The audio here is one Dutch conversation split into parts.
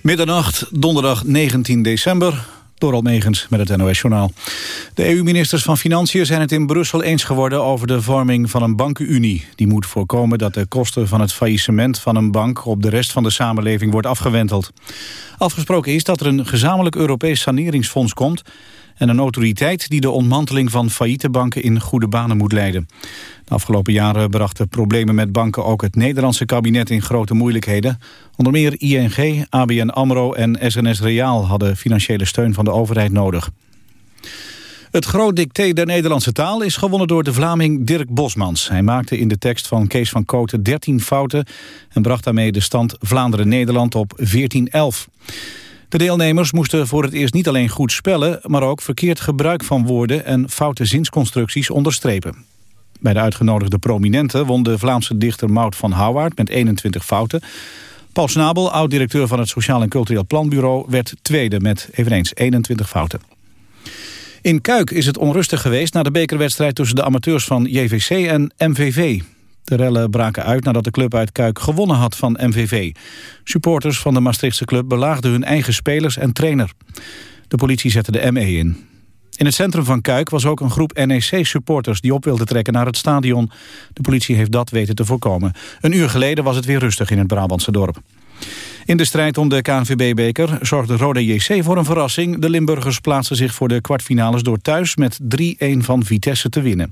Middernacht, donderdag 19 december. Door Almegens met het NOS-journaal. De EU-ministers van Financiën zijn het in Brussel eens geworden... over de vorming van een bankenunie. Die moet voorkomen dat de kosten van het faillissement van een bank... op de rest van de samenleving wordt afgewenteld. Afgesproken is dat er een gezamenlijk Europees saneringsfonds komt en een autoriteit die de ontmanteling van failliete banken in goede banen moet leiden. De afgelopen jaren brachten problemen met banken ook het Nederlandse kabinet in grote moeilijkheden. Onder meer ING, ABN AMRO en SNS Reaal hadden financiële steun van de overheid nodig. Het groot dicté der Nederlandse taal is gewonnen door de Vlaming Dirk Bosmans. Hij maakte in de tekst van Kees van Koten 13 fouten... en bracht daarmee de stand Vlaanderen-Nederland op 14-11. De deelnemers moesten voor het eerst niet alleen goed spellen... maar ook verkeerd gebruik van woorden en foute zinsconstructies onderstrepen. Bij de uitgenodigde prominenten won de Vlaamse dichter Maud van Houwaard met 21 fouten. Paul Snabel, oud-directeur van het Sociaal en Cultureel Planbureau... werd tweede met eveneens 21 fouten. In Kuik is het onrustig geweest na de bekerwedstrijd tussen de amateurs van JVC en MVV. De rellen braken uit nadat de club uit Kuik gewonnen had van MVV. Supporters van de Maastrichtse club belaagden hun eigen spelers en trainer. De politie zette de ME in. In het centrum van Kuik was ook een groep NEC-supporters... die op wilden trekken naar het stadion. De politie heeft dat weten te voorkomen. Een uur geleden was het weer rustig in het Brabantse dorp. In de strijd om de KNVB-beker zorgde Rode JC voor een verrassing. De Limburgers plaatsten zich voor de kwartfinales door thuis met 3-1 van Vitesse te winnen.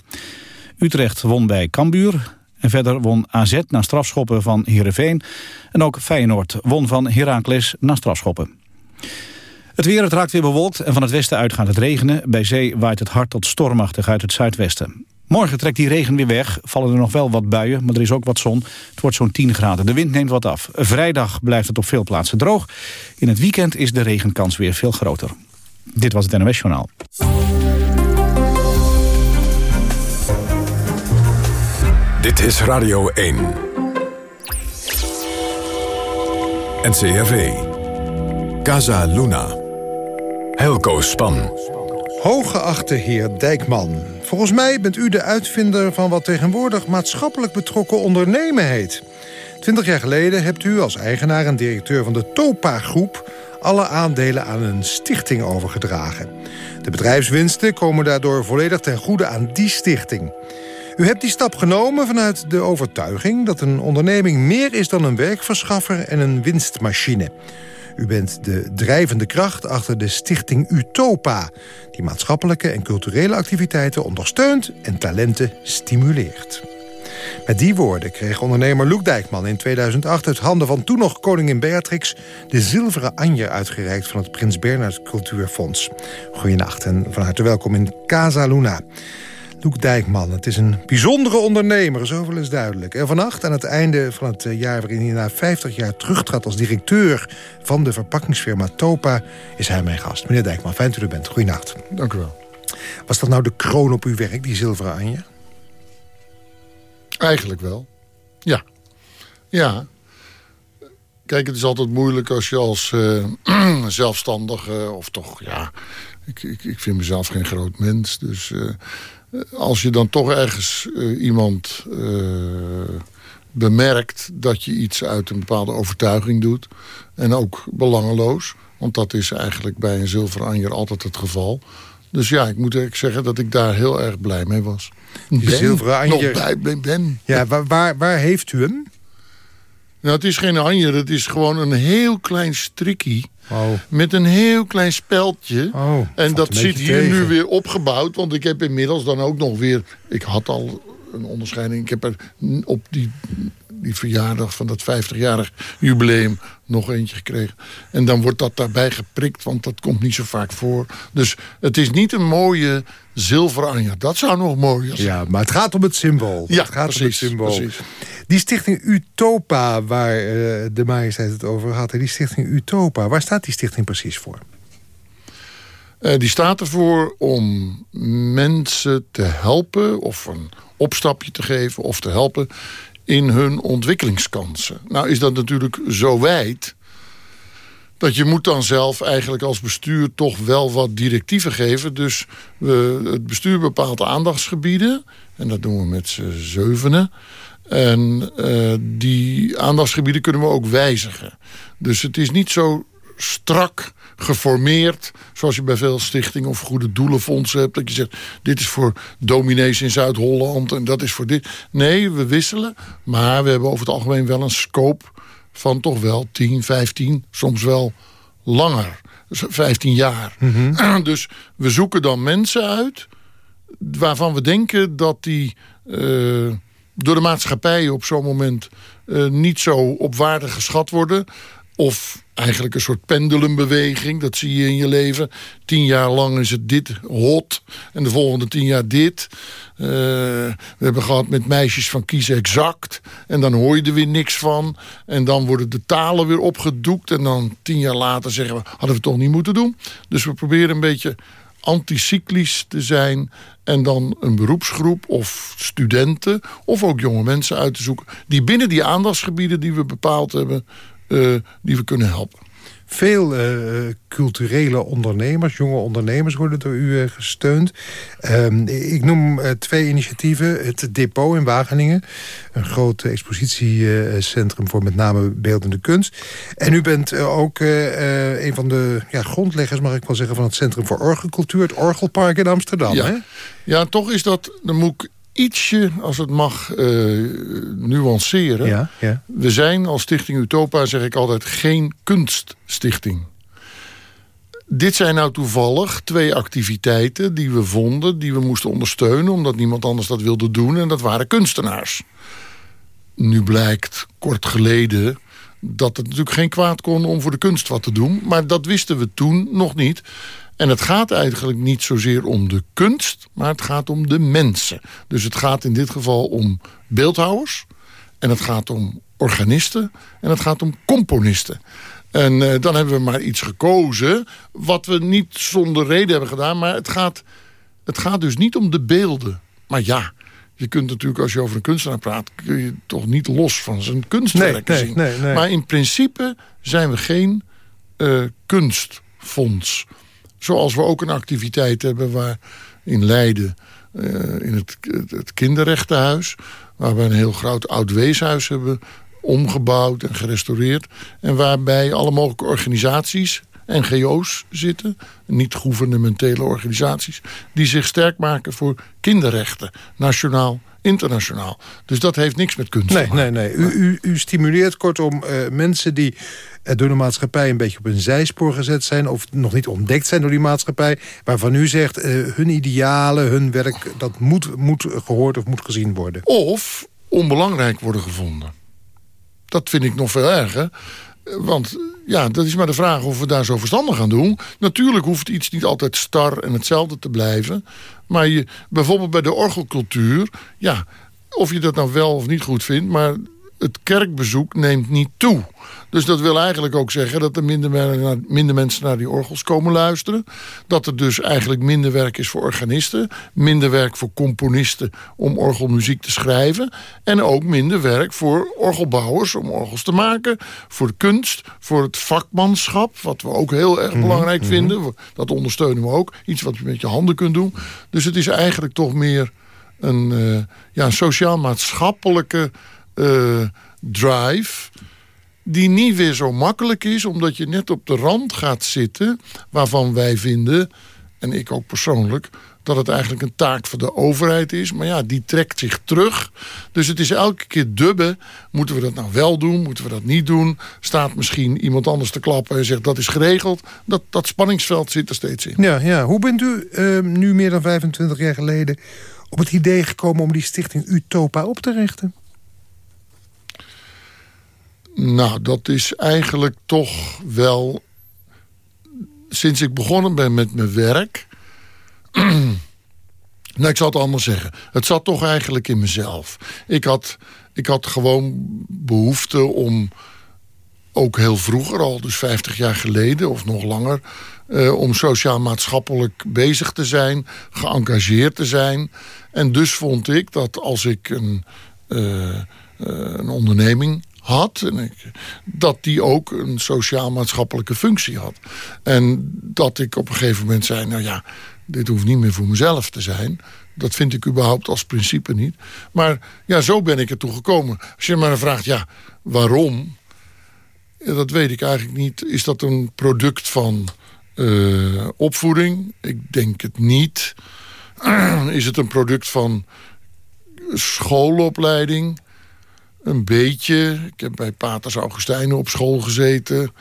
Utrecht won bij Cambuur. En verder won AZ na strafschoppen van Heerenveen. En ook Feyenoord won van Heracles na strafschoppen. Het weer, het raakt weer bewolkt en van het westen uit gaat het regenen. Bij zee waait het hard tot stormachtig uit het zuidwesten. Morgen trekt die regen weer weg, vallen er nog wel wat buien, maar er is ook wat zon. Het wordt zo'n 10 graden. De wind neemt wat af. Vrijdag blijft het op veel plaatsen droog. In het weekend is de regenkans weer veel groter. Dit was het NOS Journaal. Dit is Radio 1. NCRV. Casa Luna. Helco Span. Hooggeachte heer Dijkman. Volgens mij bent u de uitvinder van wat tegenwoordig maatschappelijk betrokken ondernemen heet. Twintig jaar geleden hebt u als eigenaar en directeur van de Topa-groep... alle aandelen aan een stichting overgedragen. De bedrijfswinsten komen daardoor volledig ten goede aan die stichting. U hebt die stap genomen vanuit de overtuiging dat een onderneming meer is dan een werkverschaffer en een winstmachine. U bent de drijvende kracht achter de stichting Utopa... die maatschappelijke en culturele activiteiten ondersteunt en talenten stimuleert. Met die woorden kreeg ondernemer Loek Dijkman in 2008... uit handen van toen nog koningin Beatrix... de zilveren anjer uitgereikt van het Prins Bernhard Cultuurfonds. Goedenacht en van harte welkom in Casa Luna. Loek Dijkman. Het is een bijzondere ondernemer, zoveel is duidelijk. En vannacht, aan het einde van het eh, jaar waarin hij na 50 jaar terugtrad... als directeur van de verpakkingsfirma Topa, is hij mijn gast. Meneer Dijkman, fijn dat u er bent. Goedenacht. Dank u wel. Was dat nou de kroon op uw werk, die zilveren anje? Eigenlijk wel. Ja. Ja. Kijk, het is altijd moeilijk als je als uh, zelfstandige... of toch, ja... Ik, ik, ik, vind mezelf geen groot mens, dus... Uh, als je dan toch ergens uh, iemand uh, bemerkt... dat je iets uit een bepaalde overtuiging doet. En ook belangeloos. Want dat is eigenlijk bij een zilveren anjer altijd het geval. Dus ja, ik moet eigenlijk zeggen dat ik daar heel erg blij mee was. Die zilveren anjer... Nog bij ben. Ja, waar, waar, waar heeft u hem? Nou, het is geen anjer, het is gewoon een heel klein strikkie Oh. Met een heel klein speldje. Oh, en dat zit hier tegen. nu weer opgebouwd. Want ik heb inmiddels dan ook nog weer... Ik had al een onderscheiding. Ik heb er op die, die verjaardag van dat 50-jarig jubileum nog eentje gekregen. En dan wordt dat daarbij geprikt, want dat komt niet zo vaak voor. Dus het is niet een mooie zilveren anja. Dat zou nog mooi zijn. Ja, maar het gaat om het symbool. Ja, het gaat precies, om het symbool. precies. Die stichting Utopa, waar uh, de majesteit het over had... die stichting Utopa, waar staat die stichting precies voor? Uh, die staat ervoor om mensen te helpen... of een opstapje te geven of te helpen in hun ontwikkelingskansen. Nou is dat natuurlijk zo wijd... dat je moet dan zelf eigenlijk als bestuur toch wel wat directieven geven. Dus we, het bestuur bepaalt aandachtsgebieden. En dat doen we met z'n zevenen. En uh, die aandachtsgebieden kunnen we ook wijzigen. Dus het is niet zo strak geformeerd. Zoals je bij veel stichtingen of goede doelenfondsen hebt. Dat je zegt, dit is voor dominees in Zuid-Holland en dat is voor dit. Nee, we wisselen. Maar we hebben over het algemeen wel een scope van toch wel 10, 15, soms wel langer. 15 jaar. Mhm. Dus we zoeken dan mensen uit waarvan we denken dat die uh, door de maatschappij op zo'n moment uh, niet zo op waarde geschat worden. Of eigenlijk een soort pendelumbeweging. Dat zie je in je leven. Tien jaar lang is het dit hot. En de volgende tien jaar dit. Uh, we hebben gehad met meisjes van kies exact. En dan hoor je er weer niks van. En dan worden de talen weer opgedoekt. En dan tien jaar later zeggen we... hadden we het toch niet moeten doen. Dus we proberen een beetje anticyclisch te zijn... en dan een beroepsgroep of studenten... of ook jonge mensen uit te zoeken... die binnen die aandachtsgebieden die we bepaald hebben... Uh, die we kunnen helpen. Veel uh, culturele ondernemers, jonge ondernemers worden door u uh, gesteund. Uh, ik noem twee initiatieven. Het Depot in Wageningen. Een groot expositiecentrum voor met name beeldende kunst. En u bent ook een van de ja, grondleggers, mag ik wel zeggen... van het Centrum voor Orgelcultuur, het Orgelpark in Amsterdam. Ja, hè? ja toch is dat, dan moet ik ietsje, als het mag, nuanceren. Ja, ja. We zijn als Stichting Utopa, zeg ik altijd, geen kunststichting. Dit zijn nou toevallig twee activiteiten die we vonden... die we moesten ondersteunen, omdat niemand anders dat wilde doen. En dat waren kunstenaars. Nu blijkt, kort geleden, dat het natuurlijk geen kwaad kon om voor de kunst wat te doen. Maar dat wisten we toen nog niet. En het gaat eigenlijk niet zozeer om de kunst, maar het gaat om de mensen. Dus het gaat in dit geval om beeldhouwers. En het gaat om organisten. En het gaat om componisten. En uh, dan hebben we maar iets gekozen... wat we niet zonder reden hebben gedaan. Maar het gaat, het gaat dus niet om de beelden. Maar ja, je kunt natuurlijk als je over een kunstenaar praat... kun je toch niet los van zijn kunstwerk nee, zien. Nee, nee, maar in principe zijn we geen uh, kunstfonds. Zoals we ook een activiteit hebben waar in Leiden... Uh, in het, het kinderrechtenhuis... waar we een heel groot oud weeshuis hebben omgebouwd en gerestaureerd. En waarbij alle mogelijke organisaties, NGO's zitten... niet-gouvernementele organisaties... die zich sterk maken voor kinderrechten, nationaal internationaal. Dus dat heeft niks met kunst nee, te maken. Nee, nee. U, u, u stimuleert kortom uh, mensen die uh, door de maatschappij... een beetje op een zijspoor gezet zijn... of nog niet ontdekt zijn door die maatschappij... waarvan u zegt, uh, hun idealen, hun werk... dat moet, moet gehoord of moet gezien worden. Of onbelangrijk worden gevonden. Dat vind ik nog veel erger. Want ja, dat is maar de vraag of we daar zo verstandig aan doen. Natuurlijk hoeft iets niet altijd star en hetzelfde te blijven. Maar je, bijvoorbeeld bij de orgelcultuur... ja, of je dat nou wel of niet goed vindt... maar het kerkbezoek neemt niet toe. Dus dat wil eigenlijk ook zeggen dat er minder, minder, mensen naar die orgels komen luisteren. Dat er dus eigenlijk minder werk is voor organisten. Minder werk voor componisten om orgelmuziek te schrijven. En ook minder werk voor orgelbouwers om orgels te maken. Voor de kunst, voor het vakmanschap. Wat we ook heel erg belangrijk mm -hmm. vinden. Dat ondersteunen we ook. Iets wat je met je handen kunt doen. Dus het is eigenlijk toch meer een, uh, ja, een sociaal-maatschappelijke uh, drive die niet weer zo makkelijk is... omdat je net op de rand gaat zitten waarvan wij vinden... en ik ook persoonlijk dat het eigenlijk een taak van de overheid is. Maar ja, die trekt zich terug. Dus het is elke keer dubben. Moeten we dat nou wel doen? Moeten we dat niet doen? Staat misschien iemand anders te klappen en zegt dat is geregeld? Dat, dat spanningsveld zit er steeds in. Ja, ja. Hoe bent u uh, nu meer dan 25 jaar geleden... op het idee gekomen om die stichting Utopa op te richten? Nou, dat is eigenlijk toch wel... Sinds ik begonnen ben met mijn werk... nou, ik zal het anders zeggen. Het zat toch eigenlijk in mezelf. Ik had, ik had gewoon behoefte om... ook heel vroeger al, dus 50 jaar geleden of nog langer... Uh, om sociaal-maatschappelijk bezig te zijn, geëngageerd te zijn. En dus vond ik dat als ik een, uh, uh, een onderneming had. En ik, dat die ook een sociaal-maatschappelijke functie had. En dat ik op een gegeven moment zei... nou ja, dit hoeft niet meer voor mezelf te zijn. Dat vind ik überhaupt als principe niet. Maar ja, zo ben ik ertoe gekomen. Als je me vraagt, ja, waarom? Dat weet ik eigenlijk niet. Is dat een product van uh, opvoeding? Ik denk het niet. is het een product van schoolopleiding? Een beetje. Ik heb bij Paters Augustijnen op school gezeten.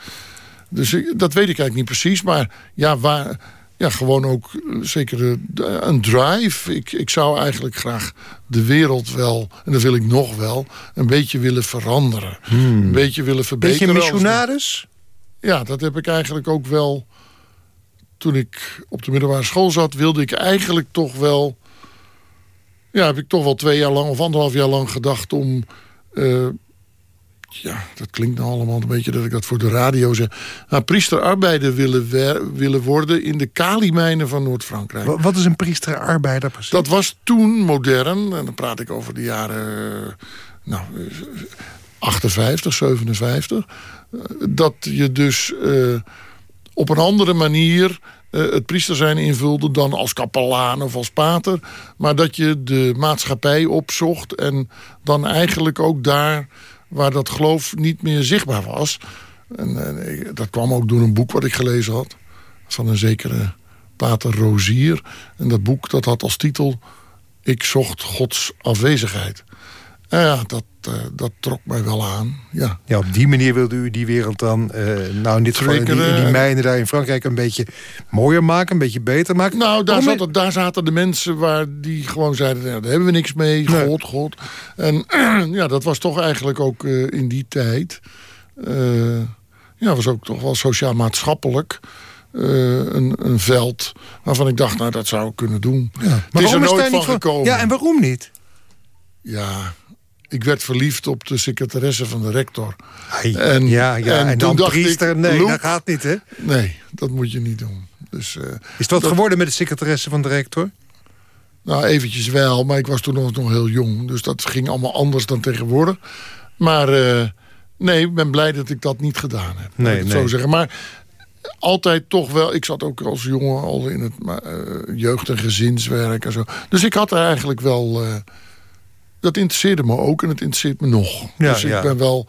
Dus dat weet ik eigenlijk niet precies. Maar ja, waar, ja gewoon ook eh, zeker een drive. Ik, ik zou eigenlijk graag de wereld wel, en dat wil ik nog wel... een beetje willen veranderen. Hmm. Een beetje willen verbeteren. Beetje missionaris? Ja, dat heb ik eigenlijk ook wel... Toen ik op de middelbare school zat, wilde ik eigenlijk toch wel... Ja, heb ik toch wel twee jaar lang of anderhalf jaar lang gedacht om... Uh, ja, dat klinkt nou allemaal een beetje dat ik dat voor de radio zeg. Nou, priesterarbeider willen, willen worden in de kalimijnen van Noord-Frankrijk. Wat is een priesterarbeider precies? Dat was toen modern, en dan praat ik over de jaren nou, 58, 57. Dat je dus uh, op een andere manier het priester zijn invulde dan als kapelaan of als pater. Maar dat je de maatschappij opzocht en dan eigenlijk ook daar waar dat geloof niet meer zichtbaar was. En, en, dat kwam ook door een boek wat ik gelezen had. Van een zekere pater Rozier. En dat boek dat had als titel... Ik zocht Gods afwezigheid. En ja, dat, uh, dat trok mij wel aan. Ja. ja, op die manier wilde u die wereld dan... Uh, nou, in dit geval in die, in die mijnen daar in Frankrijk... een beetje mooier maken, een beetje beter maken? Nou, daar, zat, daar zaten de mensen waar die gewoon zeiden... Nou, daar hebben we niks mee, God, God. En ja, dat was toch eigenlijk ook uh, in die tijd... ja, was ook toch wel sociaal-maatschappelijk... een, een veld waarvan ik dacht, nou, dat zou ik kunnen doen. Ja, maar het is er nooit van gekomen. Ja, en waarom niet? Ja, ik werd verliefd op de secretaresse van de rector. en, ja, ja, en, en dan priester, ik, nee, dat gaat niet, hè? Nee, dat moet je niet doen. Dus, uh, Is het wat geworden met de secretaresse van de rector? Nou, eventjes wel, maar ik was toen nog, nog heel jong. Dus dat ging allemaal anders dan tegenwoordig. Maar uh, nee, ik ben blij dat ik dat niet gedaan heb. Nee, nee. zo zeggen. Maar altijd toch wel... Ik zat ook als jongen al in het uh, jeugd- en gezinswerk en zo. Dus ik had er eigenlijk wel dat interesseerde me ook en het interesseert me nog. Ja, dus ik ben wel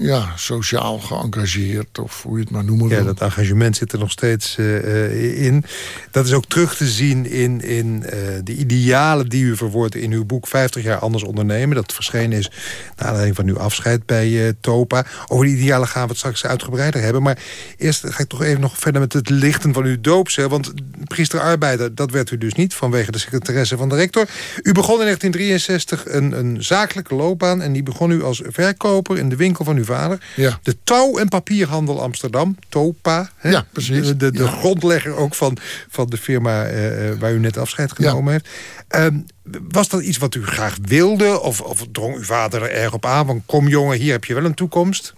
ja, sociaal geëngageerd, of hoe je het maar noemen wil. Ja, dat engagement zit er nog steeds uh, in. Dat is ook terug te zien in, in uh, de idealen die u verwoordt in uw boek 50 jaar anders ondernemen. Dat verschenen is naar aanleiding van uw afscheid bij uh, Topa. Over die idealen gaan we het straks uitgebreider hebben. Maar eerst ga ik toch even nog verder met het lichten van uw doopcel. Want priesterarbeider, dat werd u dus niet vanwege de secretaresse van de rector. U begon in 1963 een, een zakelijke loopbaan en die begon u als verkoper in de winkel van uw vader. Ja. De touw- en papierhandel Amsterdam, TOPA. Hè? Ja, precies. De, de, de grondlegger ook van, van de firma uh, waar u net afscheid genomen heeft. Um, was dat iets wat u graag wilde? Of, of drong uw vader er erg op aan? Van kom jongen, hier heb je wel een toekomst?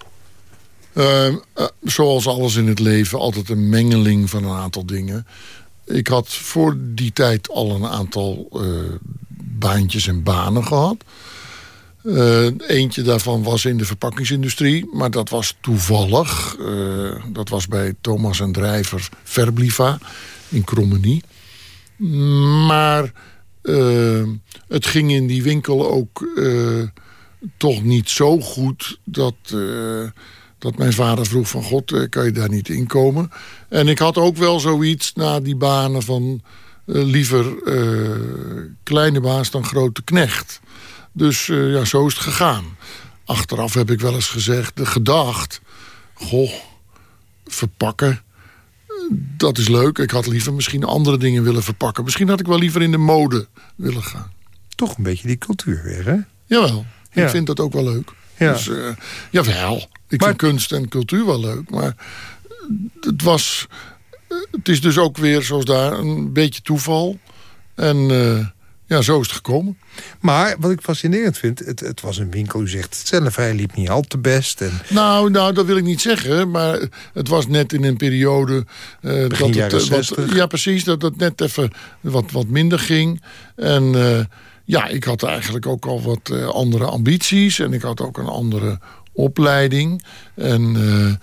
Uh, uh, zoals alles in het leven, altijd een mengeling van een aantal dingen. Ik had voor die tijd al een aantal baantjes en banen gehad. Uh, eentje daarvan was in de verpakkingsindustrie, maar dat was toevallig. Uh, dat was bij Thomas en Drijver Verbliva in Krommenie. Maar uh, het ging in die winkel ook toch niet zo goed... dat, dat mijn vader vroeg van God, kan je daar niet inkomen? En ik had ook wel zoiets na die banen van... liever kleine baas dan grote knecht... Dus uh, ja, zo is het gegaan. Achteraf heb ik wel eens gezegd, gedacht... Goh, verpakken, dat is leuk. Ik had liever misschien andere dingen willen verpakken. Misschien had ik wel liever in de mode willen gaan. Toch een beetje die cultuur weer, hè? Jawel, ik vind dat ook wel leuk. Ja. Dus, uh, jawel, ik vind kunst en cultuur wel leuk. Maar het was... Het is dus ook weer, zoals daar, een beetje toeval. En... Uh, ja, zo is het gekomen. Maar wat ik fascinerend vind, het, het was een winkel, u zegt het zelf, hij liep niet al te best. En... Nou, nou, dat wil ik niet zeggen, maar het was net in een periode... Uh, dat het, wat, ja, precies, dat het net even wat, wat minder ging. En uh, ja, ik had eigenlijk ook al wat uh, andere ambities en ik had ook een andere opleiding. En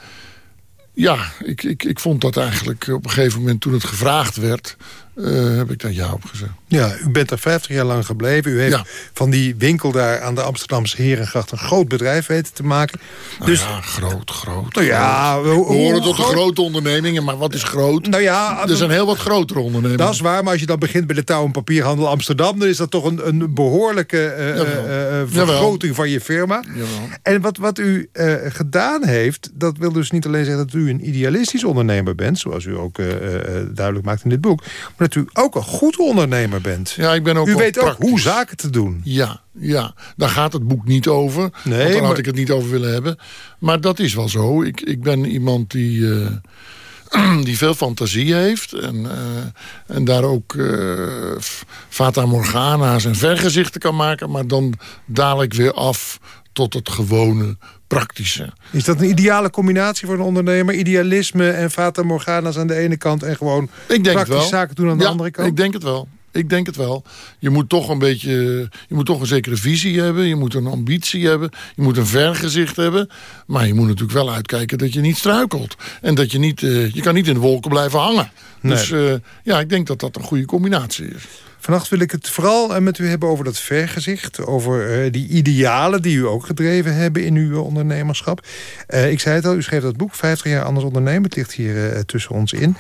ja, ik, ik, ik vond dat eigenlijk op een gegeven moment toen het gevraagd werd... uh, heb ik daar ja op gezegd. Ja, u bent er 50 jaar lang gebleven. U heeft Ja. van die winkel daar aan de Amsterdamse Herengracht... een groot bedrijf weten te maken. Nou Dus, ja, groot, groot. nou ja... groot. We horen tot de grote ondernemingen, maar wat is groot? Nou ja, er zijn heel wat grotere ondernemingen. Dat is waar, maar als je dan begint bij de touw- en papierhandel Amsterdam... dan is dat toch een, een behoorlijke eh, eh, eh, vergroting van je firma. Jawel. En wat, wat u eh, gedaan heeft, dat wil dus niet alleen zeggen... dat u een idealistisch ondernemer bent... zoals u ook eh, eh, duidelijk maakt in dit boek... maar dat u ook een goed ondernemer bent. Ja, ik ben ook u weet ook hoe zaken te doen. Ja, ja, daar gaat het boek niet over. Nee, want daar maar- had ik het niet over willen hebben. Maar dat is wel zo. Ik, ik ben iemand die, eh, die veel fantasie heeft. En, eh, en daar ook f- Fata Morgana's en vergezichten kan maken. Maar dan daal ik weer af tot het gewone praktische. Is dat een ideale combinatie voor een ondernemer? Idealisme en fata morgana's aan de ene kant... en gewoon Ik denk het praktisch wel. zaken doen aan de Ja, andere kant? Ik denk het wel. Ik denk het wel. Je moet toch een beetje. Je moet toch een zekere visie hebben. Je moet een ambitie hebben. Je moet een vergezicht hebben. Maar je moet natuurlijk wel uitkijken dat je niet struikelt. En dat je niet. eh, je kan niet in de wolken blijven hangen. Nee. Dus eh, ja, ik denk dat dat een goede combinatie is. Vannacht wil ik het vooral eh, met u hebben over dat vergezicht. Over eh, die idealen die u ook gedreven hebben in uw ondernemerschap. Eh, ik zei het al, u schreef dat boek, 50 jaar anders ondernemen. Het ligt hier tussen ons in.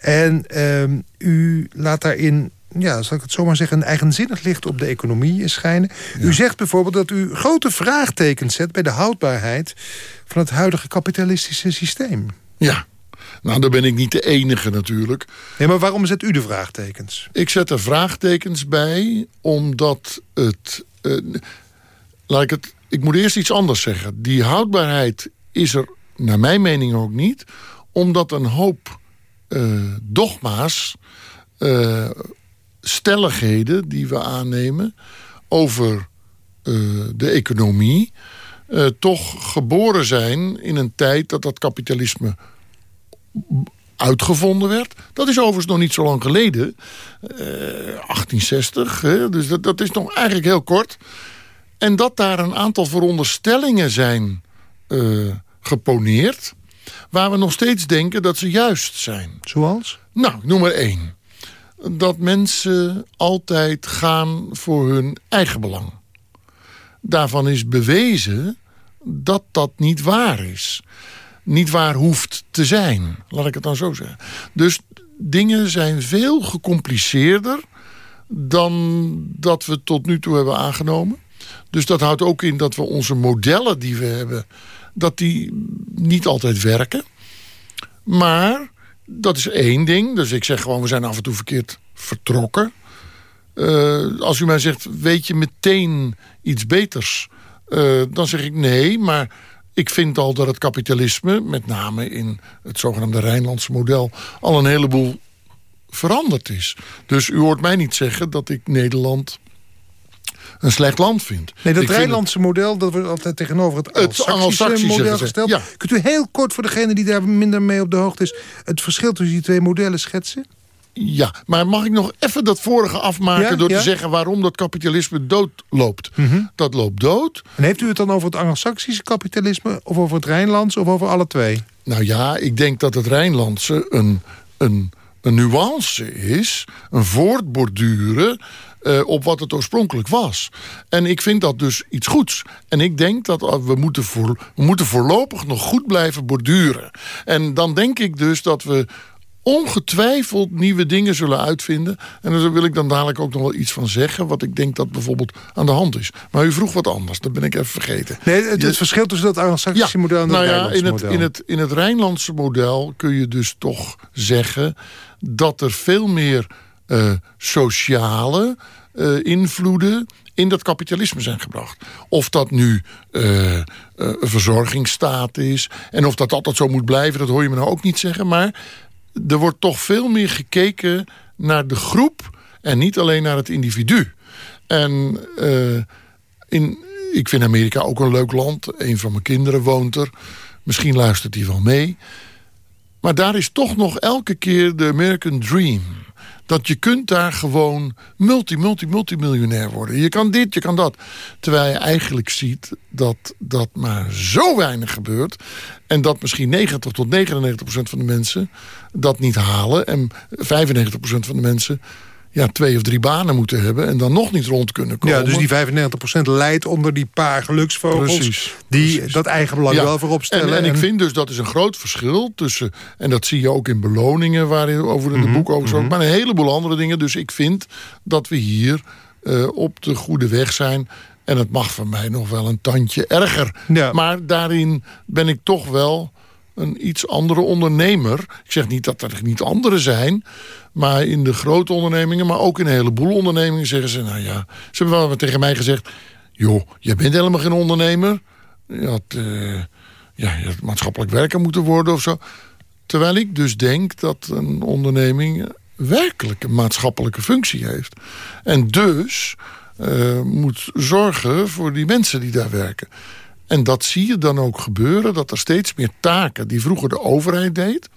En ehm, u laat daarin... Ja, zal ik het zomaar zeggen, een eigenzinnig licht op de economie schijnen. U zegt bijvoorbeeld dat u grote vraagtekens zet bij de houdbaarheid van het huidige kapitalistische systeem. Ja. Nou, daar ben ik niet de enige natuurlijk. Nee, maar waarom zet u de vraagtekens? Ik zet er vraagtekens bij, omdat het. eh, laat ik het. Ik moet eerst iets anders zeggen. Die houdbaarheid is er, naar mijn mening ook niet, omdat een hoop eh, dogma's, eh, stelligheden die we aannemen over de economie, toch geboren zijn in een tijd dat dat kapitalisme uitgevonden werd. Dat is overigens nog niet zo lang geleden. Eh, 1860, hè? dus dat, dat is nog eigenlijk heel kort. En dat daar een aantal veronderstellingen zijn eh, geponeerd... waar we nog steeds denken dat ze juist zijn. Zoals? Nou, ik noem er één. Dat mensen altijd gaan voor hun eigen belang. Daarvan is bewezen dat dat niet waar is. Niet waar hoeft te zijn. Laat ik het dan zo zeggen. Dus dingen zijn veel gecompliceerder dan dat we tot nu toe hebben aangenomen. Dus dat houdt ook in dat we onze modellen die we hebben... dat die niet altijd werken. Maar dat is één ding. Dus ik zeg gewoon, we zijn af en toe verkeerd vertrokken. Eh, als u mij zegt, weet je meteen iets beters? Eh, dan zeg ik nee, maar ik vind al dat het kapitalisme... met name in het zogenaamde Rijnlandse model... al een heleboel veranderd is. Dus u hoort mij niet zeggen dat ik Nederland een slecht land vind. Nee, dat Ik Rijnlandse model, dat wordt altijd tegenover het, Anglo-Saxische model gesteld. ja. Kunt u heel kort voor degene die daar minder mee op de hoogte is... het verschil tussen die twee modellen schetsen? Ja, maar mag ik nog even dat vorige afmaken... Ja, door ja. te zeggen waarom dat kapitalisme doodloopt? Dat loopt dood. En heeft u het dan over het Anglo-Saxische kapitalisme... of over het Rijnlandse of over alle twee? Nou ja, ik denk dat het Rijnlandse een, een, een nuance is. Een voortborduren eh, op wat het oorspronkelijk was. En ik vind dat dus iets goeds. En ik denk dat eh, we moeten, voor, we moeten voorlopig nog goed blijven borduren. En dan denk ik dus dat we ongetwijfeld nieuwe dingen zullen uitvinden. En daar wil ik dan dadelijk ook nog wel iets van zeggen... wat ik denk dat bijvoorbeeld aan de hand is. Maar u vroeg wat anders, dat ben ik even vergeten. Nee, het, verschil tussen dat Anglo-Saxische model en het nou ja, Rijnlandse in het, model. in, het, in het Rijnlandse model kun je dus toch zeggen... dat er veel meer eh, sociale eh, invloeden in dat kapitalisme zijn gebracht. Of dat nu eh, een verzorgingsstaat is... en of dat altijd zo moet blijven, dat hoor je me nou ook niet zeggen... maar er wordt toch veel meer gekeken naar de groep... en niet alleen naar het individu. En eh, in, ik vind Amerika ook een leuk land. Een van mijn kinderen woont er. Misschien luistert hij wel mee. Maar daar is toch nog elke keer de American Dream. Dat je kunt daar gewoon multi, multi, multimiljonair worden. Je kan dit, je kan dat. Terwijl je eigenlijk ziet dat dat maar zo weinig gebeurt. En dat misschien 90 tot 99 procent van de mensen dat niet halen. En 95 procent van de mensen ja, twee of drie banen moeten hebben... en dan nog niet rond kunnen komen. Ja, dus die 95% leidt onder die paar geluksvogels... Precies, die precies. dat eigen belang Ja. wel voorop stellen. En, en ik vind dus dat is een groot verschil tussen... en dat zie je ook in beloningen waarin over in Mhm, het boek over zo, maar een heleboel andere dingen. Dus ik vind dat we hier eh, op de goede weg zijn... En het mag van mij nog wel een tandje erger. Ja. Maar daarin ben ik toch wel een iets andere ondernemer. Ik zeg niet dat er niet anderen zijn. Maar in de grote ondernemingen, maar ook in een heleboel ondernemingen... zeggen ze, nou ja, ze hebben wel tegen mij gezegd... joh, je bent helemaal geen ondernemer. Je had, eh, ja, je had maatschappelijk werker moeten worden of zo. Terwijl ik dus denk dat een onderneming werkelijk een maatschappelijke functie heeft. En dus eh, moet zorgen voor die mensen die daar werken. En dat zie je dan ook gebeuren, dat er steeds meer taken die vroeger de overheid deed,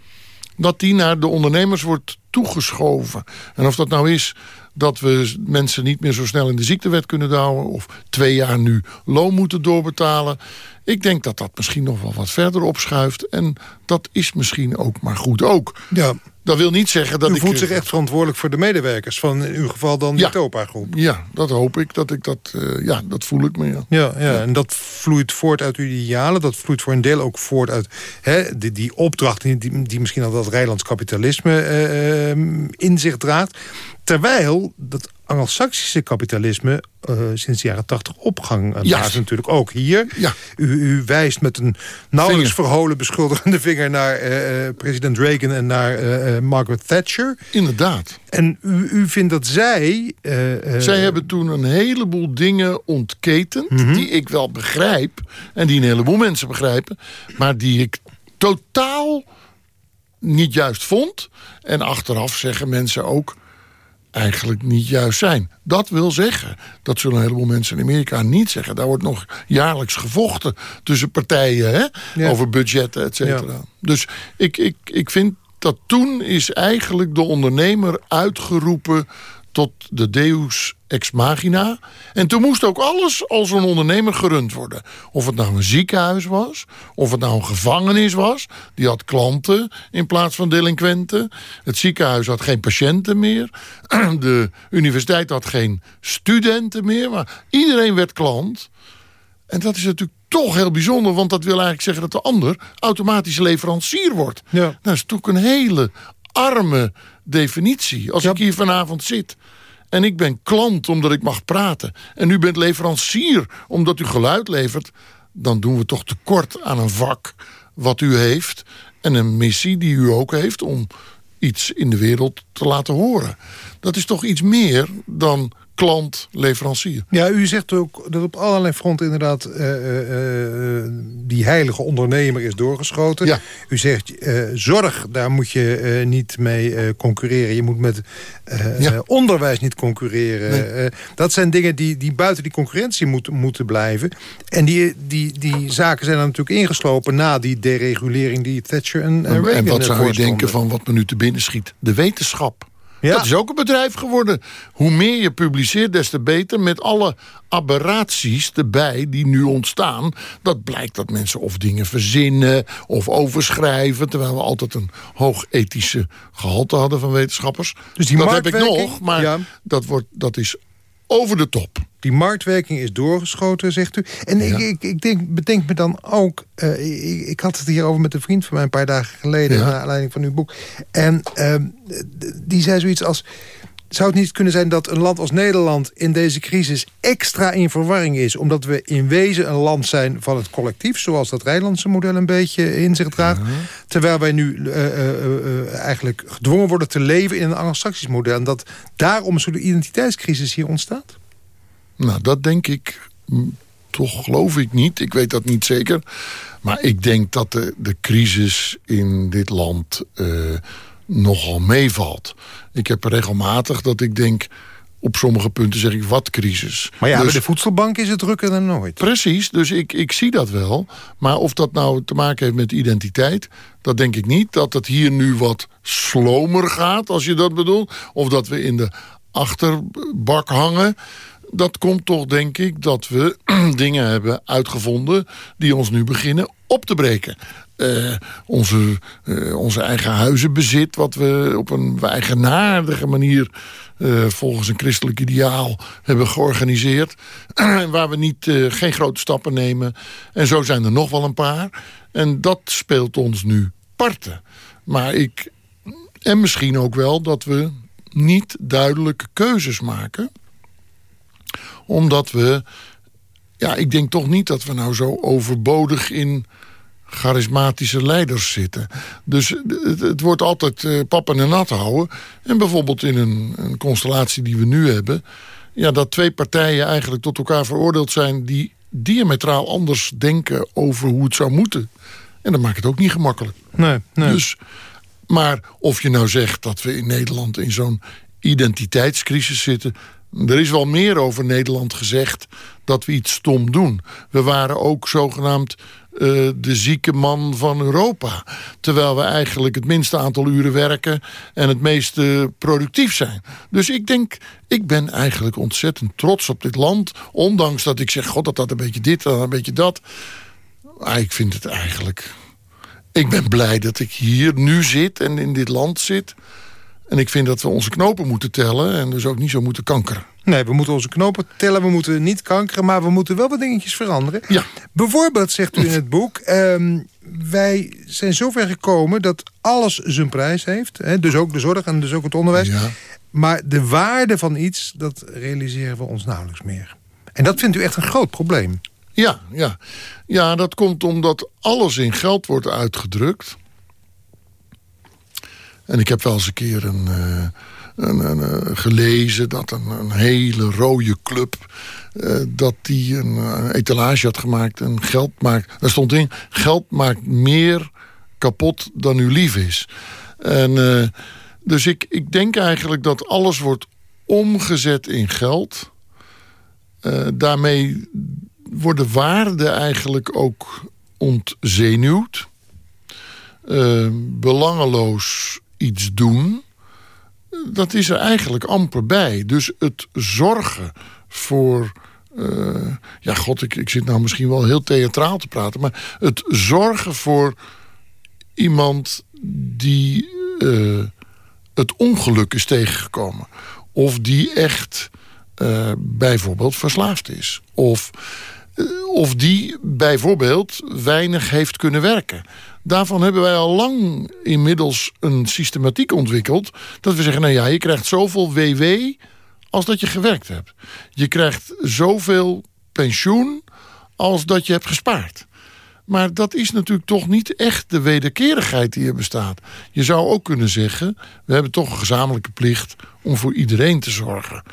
dat die naar de ondernemers wordt toegeschoven. En of dat nou is dat we mensen niet meer zo snel in de ziektewet kunnen douwen... of twee jaar nu loon moeten doorbetalen. Ik denk dat dat misschien nog wel wat verder opschuift. En dat is misschien ook maar goed ook. Ja, Dat wil niet zeggen dat u ik... voelt zich echt verantwoordelijk voor de medewerkers... van in uw geval dan Ja. de Topa-groep. Ja, dat hoop ik. Dat ik dat, eh, ja, dat voel ik me, ja. Ja, ja, en dat vloeit voort uit uw idealen. Dat vloeit voor een deel ook voort uit hè, die, die opdracht... Die, die, die misschien al dat Rijlands kapitalisme eh, eh, in zich draagt. Terwijl dat Anglo-Saxische kapitalisme eh, sinds de jaren tachtig opgang Ja. maakt natuurlijk ook hier. Ja. U, u wijst met een nauwelijks Vinger. verholen beschuldigende vinger... naar eh, eh, president Reagan en naar eh, eh, Margaret Thatcher. Inderdaad. En u, u vindt dat zij... eh, eh, Zij hebben toen een heleboel dingen ontketend... Mhm. die ik wel begrijp en die een heleboel mensen begrijpen... maar die ik totaal niet juist vond. En achteraf zeggen mensen ook eigenlijk niet juist zijn. Dat wil zeggen, dat zullen een heleboel mensen in Amerika niet zeggen. Daar wordt nog jaarlijks gevochten tussen partijen hè? Ja. over budgetten, et cetera. Dus ik, ik, ik vind dat toen is eigenlijk de ondernemer uitgeroepen tot de deus ex machina. En toen moest ook alles als een ondernemer gerund worden. Of het nou een ziekenhuis was, of het nou een gevangenis was. Die had klanten in plaats van delinquenten. Het ziekenhuis had geen patiënten meer. De universiteit had geen studenten meer. Maar iedereen werd klant. En dat is natuurlijk toch heel bijzonder, want dat wil eigenlijk zeggen dat de ander automatisch leverancier wordt. Ja. Nou, dat is natuurlijk een hele arme definitie. Als Ja. ik hier vanavond zit en ik ben klant omdat ik mag praten... en u bent leverancier omdat u geluid levert... dan doen we toch tekort aan een vak wat u heeft... en een missie die u ook heeft om iets in de wereld te laten horen. Dat is toch iets meer dan klant-leverancier. Ja, u zegt ook dat op allerlei fronten inderdaad eh, die heilige ondernemer is doorgeschoten. Ja. U zegt zorg, daar moet je niet mee concurreren. Je moet met Ja. onderwijs niet concurreren. Nee. Dat zijn dingen die, die buiten die concurrentie moeten, moeten blijven. En die, die, die zaken zijn er natuurlijk ingeslopen na die deregulering die Thatcher en, Reagan en wat zou je denken van wat me nu te binnen schiet? De wetenschap. Ja. Dat is ook een bedrijf geworden. Hoe meer je publiceert, des te beter. Met alle aberraties erbij die nu ontstaan. Dat blijkt dat mensen of dingen verzinnen of overschrijven. Terwijl we altijd een hoog ethische gehalte hadden van wetenschappers. Dus die dat heb ik nog, maar ja. dat, wordt, dat is over de top. Die marktwerking is doorgeschoten, zegt u. En ik, Ja. ik, ik denk, bedenk me dan ook... eh, ik, ik had het hierover met een vriend van mij een paar dagen geleden... Ja. naar aanleiding van uw boek. En ehm, die zei zoiets als... Zou het niet kunnen zijn dat een land als Nederland in deze crisis extra in verwarring is... omdat we in wezen een land zijn van het collectief... zoals dat Rijnlandse model een beetje in zich draagt... terwijl wij nu eh, eh, eh, eigenlijk gedwongen worden te leven in een anglo-saxisch model... en dat daarom zo'n identiteitscrisis hier ontstaat? Nou, dat denk ik mm, toch geloof ik niet. Ik weet dat niet zeker. Maar ik denk dat de, de crisis in dit land nogal meevalt. Ik heb regelmatig dat ik denk... op sommige punten zeg ik wat crisis. Maar ja, Dus- bij de voedselbank is het drukker dan nooit. Precies, dus ik, ik zie dat wel. Maar of dat nou te maken heeft met identiteit, dat denk ik niet. Dat het hier nu wat slomer gaat, als je dat bedoelt. Of dat we in de achterbak hangen. Dat komt toch, denk ik, dat we dingen hebben uitgevonden... die ons nu beginnen op te breken. Eh, onze, eh, onze eigen huizenbezit, wat we op een eigenaardige manier... eh, volgens een christelijk ideaal hebben georganiseerd. waar we niet, geen grote stappen nemen. En zo zijn er nog wel een paar. En dat speelt ons nu parten. Maar ik... En misschien ook wel dat we niet duidelijke keuzes maken. Omdat we... Ja, ik denk toch niet dat we nou zo overbodig in charismatische leiders zitten. Dus het, het wordt altijd eh, pap en nat houden. En bijvoorbeeld in een, een constellatie die we nu hebben... Ja, dat twee partijen eigenlijk tot elkaar veroordeeld zijn... die diametraal anders denken over hoe het zou moeten. En dat maakt het ook niet gemakkelijk. Nee, nee. Dus, maar of je nou zegt dat we in Nederland in zo'n identiteitscrisis zitten... er is wel meer over Nederland gezegd dat we iets stom doen. We waren ook zogenaamd eh, de zieke man van Europa. Terwijl we eigenlijk het minste aantal uren werken... en het meest productief zijn. Dus ik denk, ik ben eigenlijk ontzettend trots op dit land. Ondanks dat ik zeg, god, dat dat een beetje dit, dat een beetje dat. Maar ik vind het eigenlijk... Ik ben blij dat ik hier nu zit en in dit land zit. En ik vind dat we onze knopen moeten tellen en dus ook niet zo moeten kankeren. Nee, we moeten onze knopen tellen, we moeten niet kankeren... maar we moeten wel wat dingetjes veranderen. Ja. Bijvoorbeeld, zegt u in het boek... ehm, wij zijn zover gekomen dat alles zijn prijs heeft. Hè, dus ook de zorg en dus ook het onderwijs. Ja. Maar de waarde van iets, dat realiseren we ons nauwelijks meer. En dat vindt u echt een groot probleem. Ja, ja. ja, dat komt omdat alles in geld wordt uitgedrukt. En ik heb wel eens een keer een, eh, een, eh, gelezen dat een, een hele rode club... eh, dat die een, etalage had gemaakt en geld maakt... Daar stond in, geld maakt meer kapot dan u lief is. En, dus ik, ik denk eigenlijk dat alles wordt omgezet in geld... Daarmee worden waarden eigenlijk ook ontzenuwd. Belangeloos iets doen. Dat is er eigenlijk amper bij. Dus het zorgen voor... eh, ja, god, ik, ik zit nou misschien wel heel theatraal te praten... maar het zorgen voor iemand die eh, het ongeluk is tegengekomen. Of die echt eh, bijvoorbeeld verslaafd is. Of, of die bijvoorbeeld weinig heeft kunnen werken. Daarvan hebben wij al lang inmiddels een systematiek ontwikkeld. Dat we zeggen, nou ja, je krijgt zoveel WW als dat je gewerkt hebt. Je krijgt zoveel pensioen als dat je hebt gespaard. Maar dat is natuurlijk toch niet echt de wederkerigheid die er bestaat. Je zou ook kunnen zeggen, we hebben toch een gezamenlijke plicht om voor iedereen te zorgen.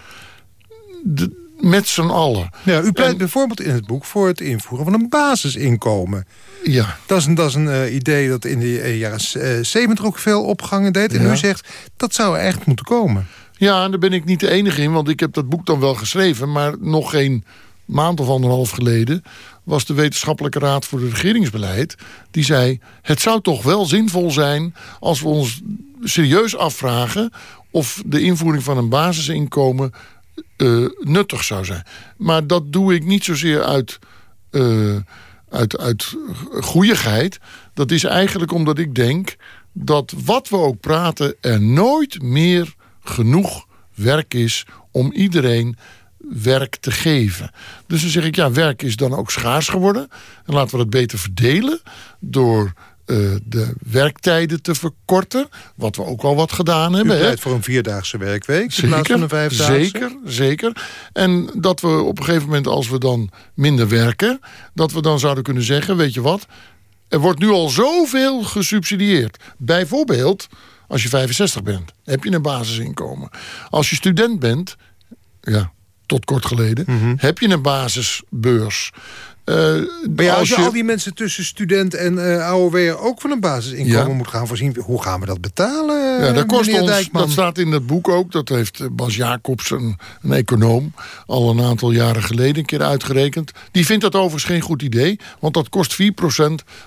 Met z'n allen. Ja, u pleit En- bijvoorbeeld in het boek voor het invoeren van een basisinkomen. Ja, Dat is een, dat is een eh, idee dat in de eh, jaren eh, 70 ook veel opgangen deed. En Ja. u zegt, dat zou echt moeten komen. Ja, en daar ben ik niet de enige in, want ik heb dat boek dan wel geschreven. Maar nog geen maand of anderhalf geleden was de Wetenschappelijke Raad voor het Regeringsbeleid. Die zei, het zou toch wel zinvol zijn als we ons serieus afvragen... of de invoering van een basisinkomen eh, nuttig zou zijn. Maar dat doe ik niet zozeer uit, eh, uit, uit goeieigheid. Dat is eigenlijk omdat ik denk dat wat we ook praten... er nooit meer genoeg werk is om iedereen werk te geven. Dus dan zeg ik, ja, werk is dan ook schaars geworden. En laten we dat beter verdelen door eh, de werktijden te verkorten. Wat we ook al wat gedaan hebben. pleit voor een vierdaagse werkweek in plaats van een vijfdaagse. Zeker, zeker. En dat we op een gegeven moment, als we dan minder werken... dat we dan zouden kunnen zeggen, weet je wat... er wordt nu al zoveel gesubsidieerd. Bijvoorbeeld, als je 65 bent, heb je een basisinkomen. Als je student bent, ja, tot kort geleden... Mhm. heb je een basisbeurs. Uh, maar ja, als, je, al die mensen tussen student en uh, eh, AOW ook van een basisinkomen moet gaan voorzien... hoe gaan we dat betalen, ja, dat kost ons, Dat staat in het boek ook. Dat heeft eh, Bas Jacobs, een, een, econoom... al een aantal jaren geleden een keer uitgerekend. Die vindt dat overigens geen goed idee. Want dat kost 4%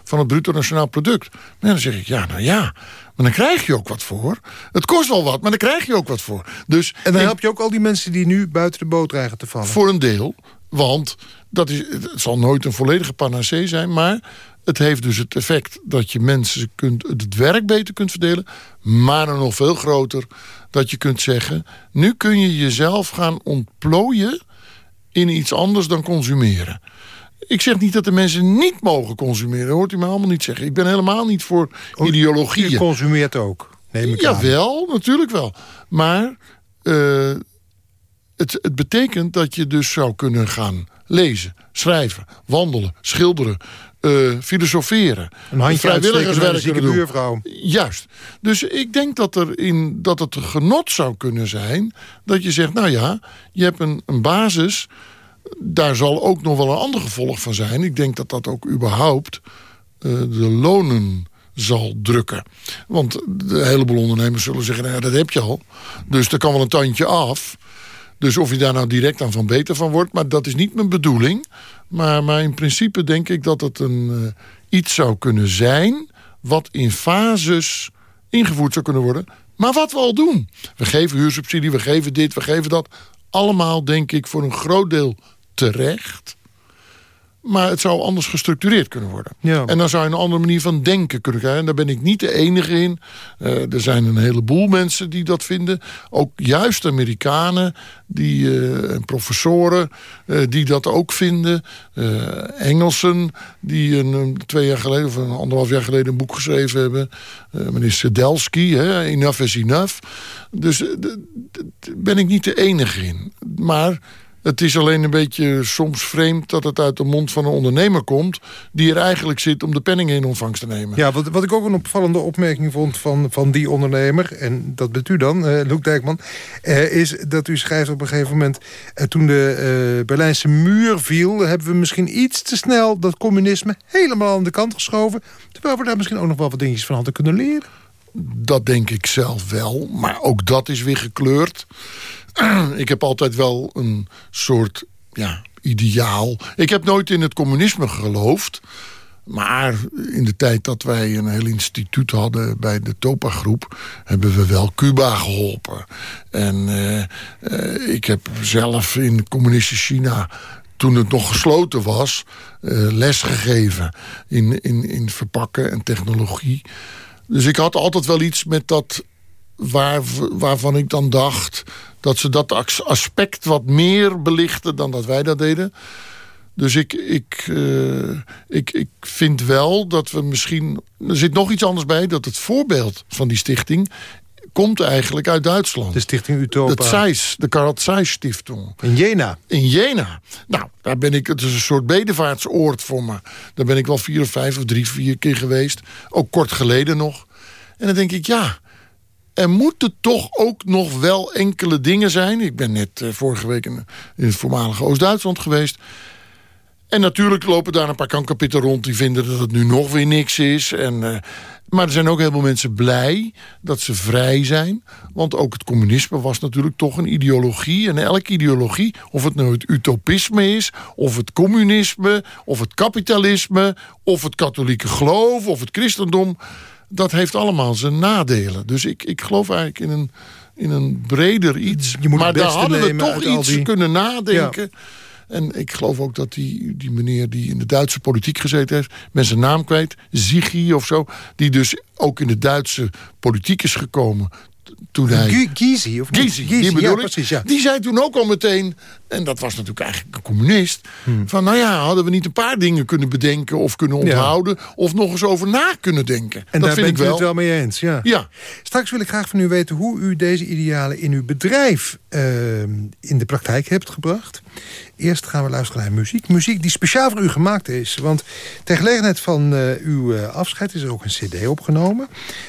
van het bruto nationaal product. Maar dan zeg ik, ja, nou ja... Maar dan krijg je ook wat voor. Het kost wel wat, maar dan krijg je ook wat voor. Dus, en dan help je ook al die mensen die nu buiten de boot dreigen te vallen? Voor een deel. Want dat is, het zal nooit een volledige panacee zijn, maar het heeft dus het effect dat je mensen kunt, het werk beter kunt verdelen. Maar nog veel groter dat je kunt zeggen... nu kun je jezelf gaan ontplooien in iets anders dan consumeren. Ik zeg niet dat de mensen niet mogen consumeren. Dat hoort u me allemaal niet zeggen. Ik ben helemaal niet voor oh, ideologieën. Je consumeert ook, neem ik Jawel, natuurlijk wel. Maar uh, het, het betekent dat je dus zou kunnen gaan lezen, schrijven, wandelen, schilderen, uh, filosoferen. Een handje vrijwilligerswerk buurvrouw. Juist. Dus ik denk dat, er in, dat het genot zou kunnen zijn... dat je zegt, nou ja, je hebt een, een basis... daar zal ook nog wel een ander gevolg van zijn. Ik denk dat dat ook überhaupt uh, de lonen zal drukken. Want de heleboel ondernemers zullen zeggen, nou ja, dat heb je al. Dus er kan wel een tandje af... Dus of je daar nou direct aan van beter van wordt... maar dat is niet mijn bedoeling. Maar, in principe denk ik dat het een, uh, iets zou kunnen zijn... wat in fases ingevoerd zou kunnen worden. Maar wat we al doen. We geven huursubsidie, we geven dit, we geven dat. Allemaal denk ik voor een groot deel terecht. Maar het zou anders gestructureerd kunnen worden. Ja. En dan zou je een andere manier van denken kunnen krijgen. En daar ben ik niet de enige in. Uh, er zijn een heleboel mensen die dat vinden. Ook juist Amerikanen die, uh, en professoren uh, die dat ook vinden. Engelsen die een, twee jaar geleden of een anderhalf jaar geleden een boek geschreven hebben. meneer Sedelsky, hè, Enough is Enough. Dus daar ben ik niet de enige in. Maar het is alleen een beetje soms vreemd dat het uit de mond van een ondernemer komt... die er eigenlijk zit om de penningen in ontvangst te nemen. Ja, wat, wat ik ook een opvallende opmerking vond van, van die ondernemer... en dat bent u dan, uh, Luc Dijkman... Uh, is dat u schrijft op een gegeven moment... Uh, toen de Berlijnse muur viel... hebben we misschien iets te snel dat communisme helemaal aan de kant geschoven... terwijl we daar misschien ook nog wel wat dingetjes van hadden kunnen leren. Dat denk ik zelf wel, maar ook dat is weer gekleurd. ik heb altijd wel een soort ja, ideaal. Ik heb nooit in het communisme geloofd. Maar in de tijd dat wij een heel instituut hadden bij de Topa-groep... hebben we wel Cuba geholpen. En uh, uh, ik heb zelf in communistisch China toen het nog gesloten was, uh, les gegeven in, in, in verpakken en technologie. Dus ik had altijd wel iets met dat waar, waarvan ik dan dacht dat ze dat aspect wat meer belichten dan dat wij dat deden. Dus ik, ik, uh, ik, ik vind wel dat we misschien... Er zit nog iets anders bij, dat het voorbeeld van die stichting komt eigenlijk uit Duitsland. De stichting Utopa. De Zeiss, de Karl Zeiss Stiftung. In Jena? In Jena. Nou, daar ben ik, het is een soort bedevaartsoord voor me. Daar ben ik wel vier of vijf of drie, vier keer geweest. Ook kort geleden nog. En dan denk ik, ja, er moeten toch ook nog wel enkele dingen zijn. Ik ben net uh, vorige week in, het voormalige Oost-Duitsland geweest. En natuurlijk lopen daar een paar kankerpitten rond... die vinden dat het nu nog weer niks is. En, uh, maar er zijn ook heel veel mensen blij dat ze vrij zijn. Want ook het communisme was natuurlijk toch een ideologie. En elke ideologie, of het nou het utopisme is... of het communisme, of het kapitalisme... of het katholieke geloof, of het christendom dat heeft allemaal zijn nadelen. Dus ik, ik geloof eigenlijk in een, in een breder iets. maar daar hadden we toch iets die... kunnen nadenken. En ik geloof ook dat die, die meneer die in de Duitse politiek gezeten heeft... met zijn naam kwijt, Ziggy of zo... die dus ook in de Duitse politiek is gekomen toen hij... Gysi, of Gysi, die bedoel Precies, ja. Die zei toen ook al meteen, en dat was natuurlijk eigenlijk een communist... Hmm. van nou ja, hadden we niet een paar dingen kunnen bedenken... of kunnen onthouden, of nog eens over na kunnen denken. En dat daar vind ik wel. het wel mee eens, ja. ja. Straks wil ik graag van u weten hoe u deze idealen in uw bedrijf... Uh, in de praktijk hebt gebracht. Eerst gaan we luisteren naar muziek. Muziek die speciaal voor u gemaakt is. Want ter gelegenheid van uh, uw uh, afscheid is er ook een cd opgenomen.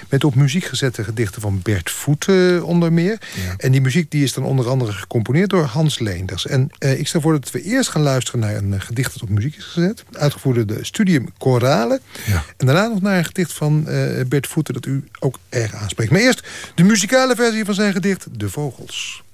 Met op muziek gezette gedichten van Bert Voet uh, onder meer. Ja. En die muziek die is dan onder andere gecomponeerd door Hans Leenders. En uh, ik stel voor dat we eerst gaan luisteren naar een gedicht dat op muziek is gezet. Uitgevoerd door de Studium Chorale. Ja. En daarna nog naar een gedicht van uh, Bert Voeten dat u ook erg aanspreekt. Maar eerst de muzikale versie van zijn gedicht De Vogels.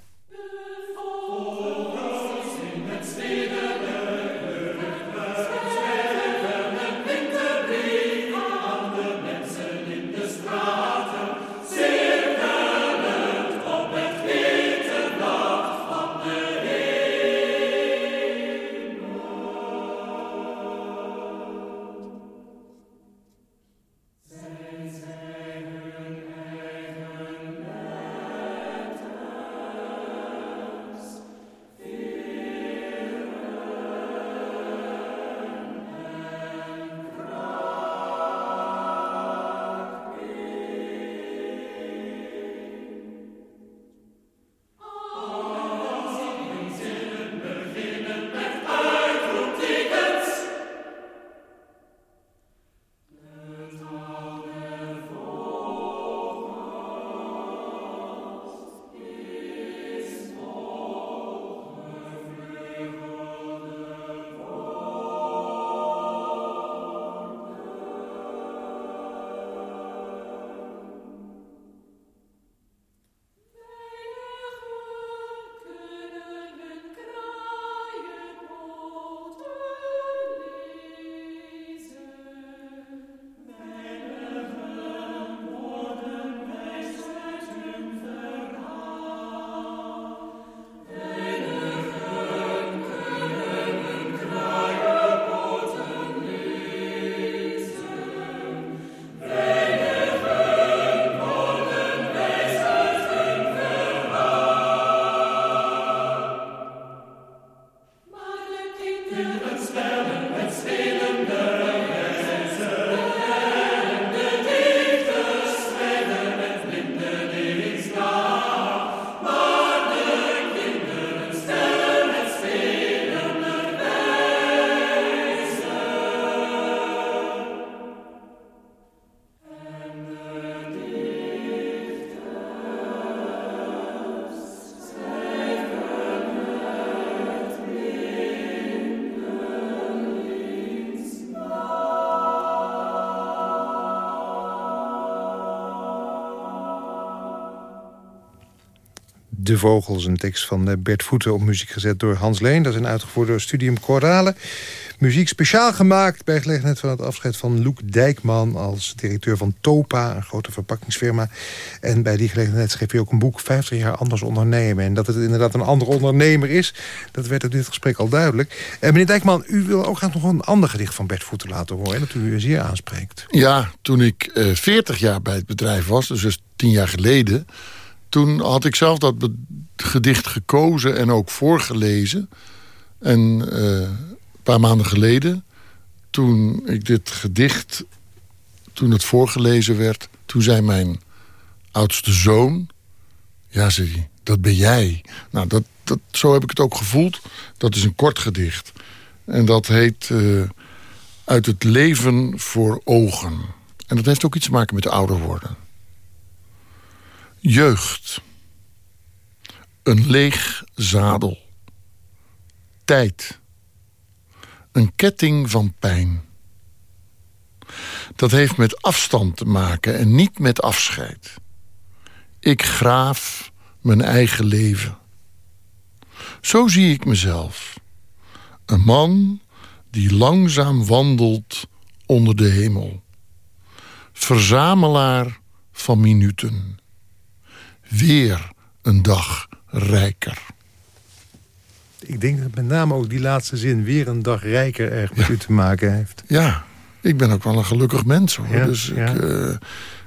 De Vogels, een tekst van eh, Bert Voeten... op muziek gezet door Hans Leen. Dat is een uitgevoerd door Studium Chorale. Muziek speciaal gemaakt bij gelegenheid van het afscheid van Loek Dijkman... als directeur van Topa, een grote verpakkingsfirma. En bij die gelegenheid schreef hij ook een boek... 50 jaar anders ondernemen. En dat het inderdaad een andere ondernemer is... dat werd in dit gesprek al duidelijk. En meneer Dijkman, u wil ook graag nog een ander gedicht van Bert Voeten laten horen... dat u zeer aanspreekt. Ja, toen ik uh, eh, 40 jaar bij het bedrijf was, dus, dus tien jaar geleden toen had ik zelf dat gedicht gekozen en ook voorgelezen. En uh, een paar maanden geleden, toen ik dit gedicht... toen het voorgelezen werd, toen zei mijn oudste zoon... ja, hij, dat ben jij. Nou, dat, dat, zo heb ik het ook gevoeld. Dat is een kort gedicht. En dat heet uh, Uit het leven voor ogen. En dat heeft ook iets te maken met ouder worden. Jeugd. Een leeg zadel. Tijd. Een ketting van pijn. Dat heeft met afstand te maken en niet met afscheid. Ik graaf mijn eigen leven. Zo zie ik mezelf. Een man die langzaam wandelt onder de hemel. Verzamelaar van minuten weer een dag rijker. Ik denk dat met name ook die laatste zin... weer een dag rijker erg met u te maken heeft. Ja, ik ben ook wel een gelukkig mens. hoor. dus ik, uh,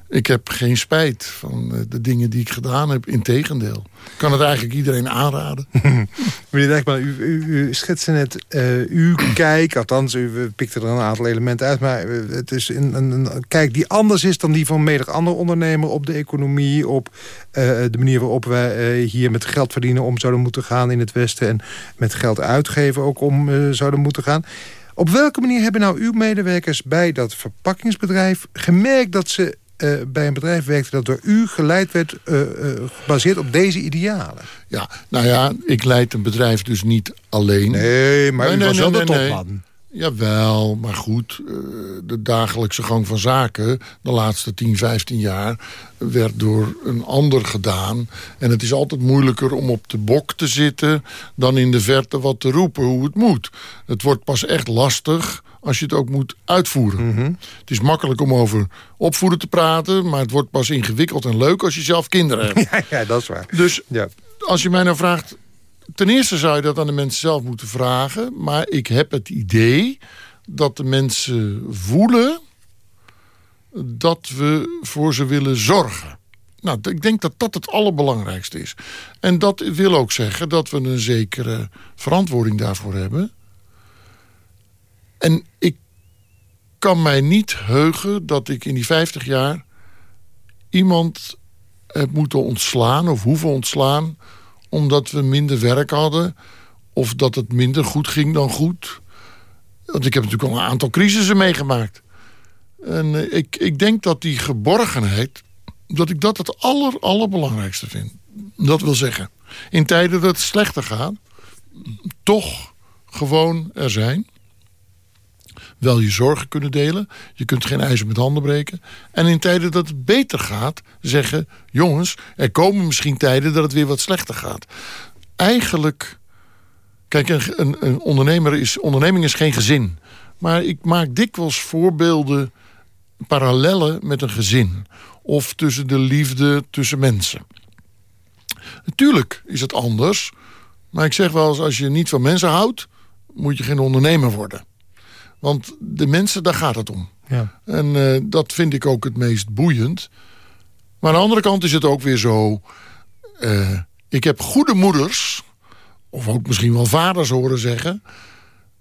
ik heb geen spijt van eh, de dingen die ik gedaan heb. Integendeel. Ik kan het eigenlijk iedereen aanraden. Meneer Dijkman, u, u, u schetste net uh, uw kijk. Althans, u pikte er een aantal elementen uit. Maar eh, het is een, een, kijk die anders is dan die van menig andere ondernemer... op de economie, op de manier waarop wij hier met geld verdienen... om zouden moeten gaan in het Westen. En met geld uitgeven ook om zouden moeten gaan. Op welke manier hebben nou uw medewerkers bij dat verpakkingsbedrijf gemerkt dat ze bij een bedrijf werkte... dat door u geleid werd, gebaseerd op deze idealen. Ja, nou ja, ik leid een bedrijf dus niet alleen. Nee, maar nee, u was nee, wel de topman. Jawel, maar goed, eh, de dagelijkse gang van zaken... de laatste 10, 15 jaar werd door een ander gedaan. En het is altijd moeilijker om op de bok te zitten... dan in de verte wat te roepen hoe het moet. Het wordt pas echt lastig als je het ook moet uitvoeren. Mhm. Het is makkelijk om over opvoeden te praten... maar het wordt pas ingewikkeld en leuk als je zelf kinderen hebt. Ja, ja dat is waar. Dus ja. als je mij nou vraagt ten eerste zou je dat aan de mensen zelf moeten vragen. Maar ik heb het idee dat de mensen voelen dat we voor ze willen zorgen. Nou, ik denk dat dat het allerbelangrijkste is. En dat wil ook zeggen dat we een zekere verantwoording daarvoor hebben. En ik kan mij niet heugen dat ik in die 50 jaar iemand heb moeten ontslaan of hoeven ontslaan omdat we minder werk hadden... of dat het minder goed ging dan goed. Want ik heb natuurlijk al een aantal crisissen meegemaakt. En eh, ik, ik denk dat die geborgenheid... dat ik dat het aller, allerbelangrijkste vind. Dat wil zeggen, in tijden dat het slechter gaat... toch gewoon er zijn wel je zorgen kunnen delen. Je kunt geen ijzer met handen breken. En in tijden dat het beter gaat, zeggen... jongens, er komen misschien tijden dat het weer wat slechter gaat. Eigenlijk... Kijk, een, een ondernemer is, onderneming is geen gezin. Maar ik maak dikwijls voorbeelden, parallellen met een gezin. Of tussen de liefde tussen mensen. Natuurlijk is het anders. Maar ik zeg wel eens, als je niet van mensen houdt... moet je geen ondernemer worden. Want de mensen, daar gaat het om. Ja. En uh, dat vind ik ook het meest boeiend. Maar aan de andere kant is het ook weer zo... Uh, ik heb goede moeders, of ook misschien wel vaders horen zeggen...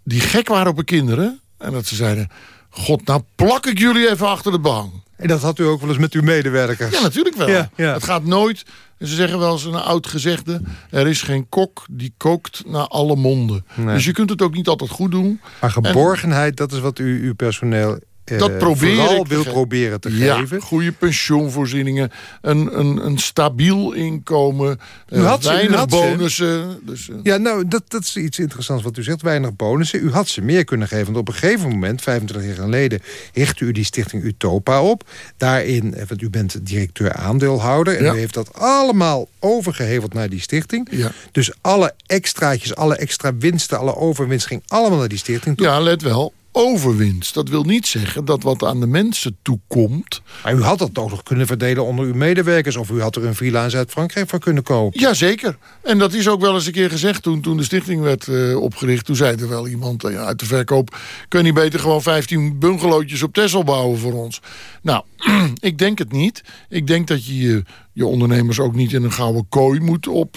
die gek waren op hun kinderen. En dat ze zeiden... God, nou plak ik jullie even achter de bank. En dat had u ook wel eens met uw medewerkers? Ja, natuurlijk wel. Ja, Het gaat nooit... Ze zeggen wel eens een oud gezegde... er is geen kok die kookt naar alle monden. Dus je kunt het ook niet altijd goed doen. Maar geborgenheid, dat is wat u uw personeel dat uh, probeer vooral wil proberen te ja, geven. goede pensioenvoorzieningen, een, een, een stabiel inkomen, u had ze, weinig u had bonussen. Dus, uh. Ja, nou, dat, dat is iets interessants wat u zegt, weinig bonussen. U had ze meer kunnen geven, want op een gegeven moment, 25 jaar geleden... richtte u die stichting Utopa op. Daarin, want u bent directeur aandeelhouder... en u heeft dat allemaal overgeheveld naar die stichting. Ja. Dus alle extraatjes, alle extra winsten, alle overwinst... ging allemaal naar die stichting toe. Ja, let wel, overwinst. Dat wil niet zeggen dat wat aan de mensen toekomt... Maar u had dat toch nog kunnen verdelen onder uw medewerkers... of u had er een villa in Zuid-Frankrijk voor kunnen kopen? Jazeker. En dat is ook wel eens een keer gezegd toen, toen de stichting werd uh, opgericht. Toen zei er wel iemand uh, uit de verkoop... kun je niet beter gewoon 15 bungalowtjes op Texel bouwen voor ons? Nou, ik denk het niet. Ik denk dat je je, je ondernemers ook niet in een gouden kooi moet op,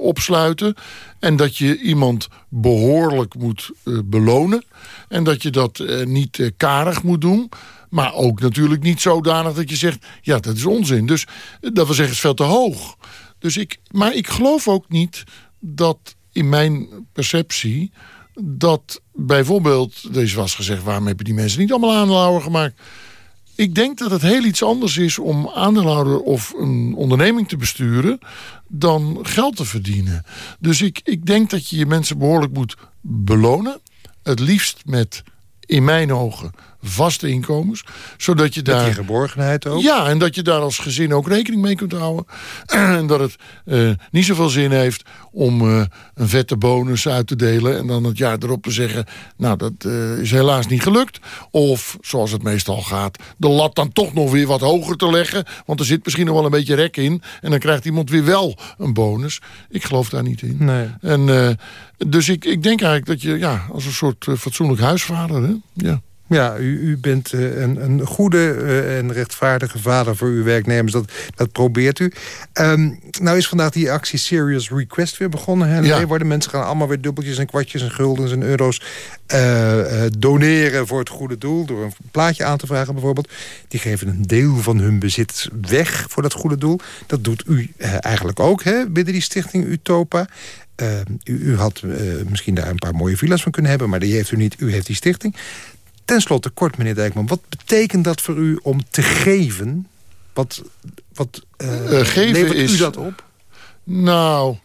opsluiten. En dat je iemand behoorlijk moet uh, belonen. En dat je dat uh, niet uh, karig moet doen. Maar ook natuurlijk niet zodanig dat je zegt... ja, dat is onzin. Dus dat wil zeggen, is veel te hoog. Dus ik, maar ik geloof ook niet dat in mijn perceptie... dat bijvoorbeeld, deze was gezegd... waarom hebben die mensen niet allemaal aandeelhouder gemaakt... Ik denk dat het heel iets anders is om aandeelhouder of een onderneming te besturen... dan geld te verdienen. Dus ik, ik denk dat je je mensen behoorlijk moet belonen. Het liefst met, in mijn ogen, vaste inkomens. Zodat je daar... Met die geborgenheid ook? Ja, en dat je daar als gezin ook rekening mee kunt houden. en dat het uh, niet zoveel zin heeft om uh, een vette bonus uit te delen... en dan het jaar erop te zeggen... nou, dat uh, is helaas niet gelukt. Of, zoals het meestal gaat... de lat dan toch nog weer wat hoger te leggen... want er zit misschien nog wel een beetje rek in... en dan krijgt iemand weer wel een bonus. Ik geloof daar niet in. Nee. En, dus ik, ik denk eigenlijk dat je ja, als een soort fatsoenlijk huisvader... Hè? Ja. Ja, u, u bent uh, een, een goede uh, en rechtvaardige vader voor uw werknemers. Dat, dat probeert u. Um, nou is vandaag die actie Serious Request weer begonnen. Hè? Ja. Worden mensen gaan allemaal weer dubbeltjes en kwartjes en guldens en euro's uh, doneren voor het goede doel. Door een plaatje aan te vragen bijvoorbeeld. Die geven een deel van hun bezit weg voor dat goede doel. Dat doet u eigenlijk ook hè, binnen die stichting Utopa. Uh, u, u, had uh, misschien daar een paar mooie villa's van kunnen hebben... maar die heeft u niet, u heeft die stichting. Ten slotte, kort meneer Dijkman, wat betekent dat voor u om te geven? Wat, wat uh, geven levert u dat op? Nou,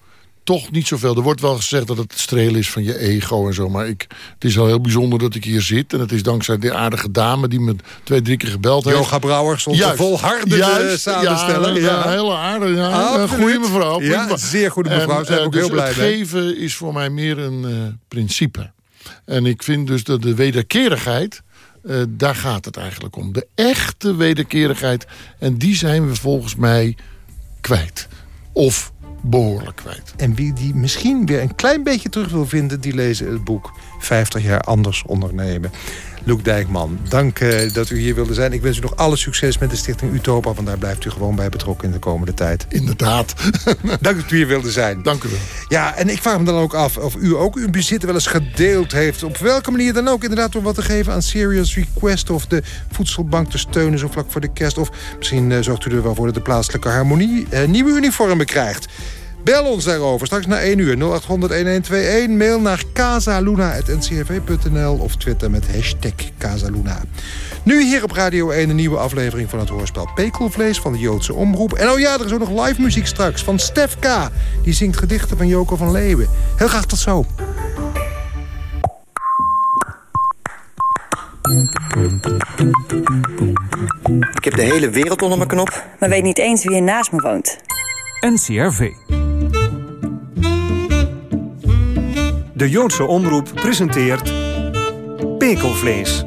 toch niet zoveel. Er wordt wel gezegd dat het strelen is van je ego en zo. Maar ik, het is al heel bijzonder dat ik hier zit. En het is dankzij de aardige dame die me twee, drie keer gebeld heeft. Yoga Brouwers, onze volhardende samensteller. Ja, ja, hele aardige, ja, een goede mevrouw. Ja, zeer goede mevrouw. Zijn uh, ook dus heel blij het geven is voor mij meer een uh, principe. En ik vind dus dat de wederkerigheid... Uh, daar gaat het eigenlijk om. De echte wederkerigheid. En die zijn we volgens mij kwijt. Of behoorlijk kwijt. En wie die misschien weer een klein beetje terug wil vinden... die lezen het boek 50 jaar anders ondernemen. Luc Dijkman, dank uh, dat u hier wilde zijn. Ik wens u nog alle succes met de stichting Utopa... want daar blijft u gewoon bij betrokken in de komende tijd. Inderdaad. dank dat u hier wilde zijn. Dank u wel. Ja, en ik vraag me dan ook af of u ook uw bezit wel eens gedeeld heeft... op welke manier dan ook, inderdaad door wat te geven aan Serious Request... of de voedselbank te steunen zo vlak voor de kerst... of misschien uh, zorgt u er wel voor dat de plaatselijke harmonie uh, nieuwe uniformen krijgt... Bel ons daarover, straks na 1 uur 0800-1121. Mail naar casaluna.ncrv.nl of twitter met hashtag Casaluna. Nu hier op Radio 1 een nieuwe aflevering van het hoorspel Pekelvlees van de Joodse Omroep. En oh ja, er is ook nog live muziek straks van Stef K. Die zingt gedichten van Joko van Leeuwen. Heel graag tot zo. Ik heb de hele wereld onder mijn knop, maar weet niet eens wie er naast me woont. NCRV. De Joodse Omroep presenteert Pekelvlees.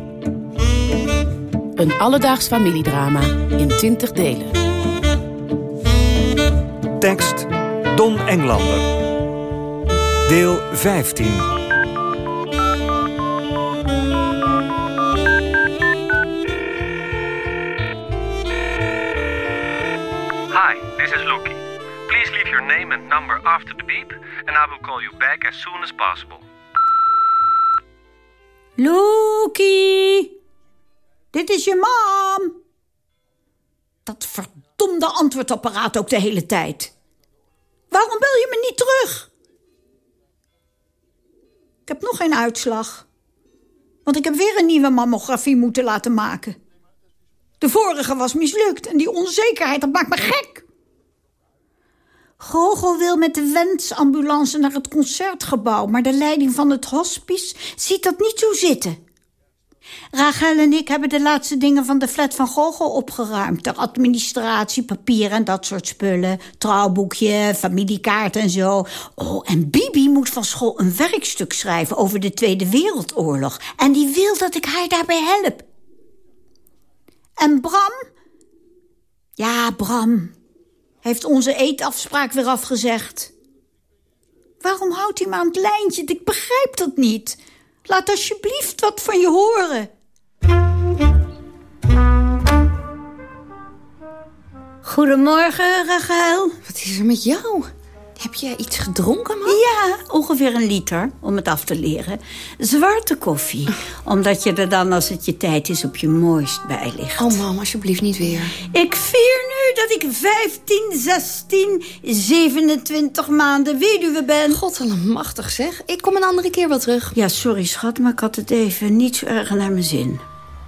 Een alledaags familiedrama in 20 delen. Tekst Don Englander. Deel 15. Hi, this is Loki. Please leave your name and number after the beep, and I will call you back as soon as possible. Loekie, dit is je mam. Dat verdomde antwoordapparaat ook de hele tijd. Waarom bel je me niet terug? Ik heb nog geen uitslag. Want ik heb weer een nieuwe mammografie moeten laten maken. De vorige was mislukt en die onzekerheid, dat maakt me gek. Gogo wil met de wensambulance naar het concertgebouw... maar de leiding van het hospice ziet dat niet zo zitten. Rachel en ik hebben de laatste dingen van de flat van Gogo opgeruimd. De administratie, papier en dat soort spullen. Trouwboekje, familiekaart en zo. Oh, en Bibi moet van school een werkstuk schrijven over de Tweede Wereldoorlog. En die wil dat ik haar daarbij help. En Bram? Ja, Bram heeft onze eetafspraak weer afgezegd. Waarom houdt hij me aan het lijntje? Ik begrijp dat niet. Laat alsjeblieft wat van je horen. Goedemorgen, Rachel. Wat is er met jou? Heb je iets gedronken, man? Ja, ongeveer een liter, om het af te leren. Zwarte koffie, omdat je er dan, als het je tijd is, op je mooist bij ligt. Oh, mam, alsjeblieft niet weer. Ik vier nu dat ik 15, 16, 27 maanden weduwe ben. God, machtig zeg. Ik kom een andere keer wel terug. Ja, sorry, schat, maar ik had het even niet zo erg naar mijn zin.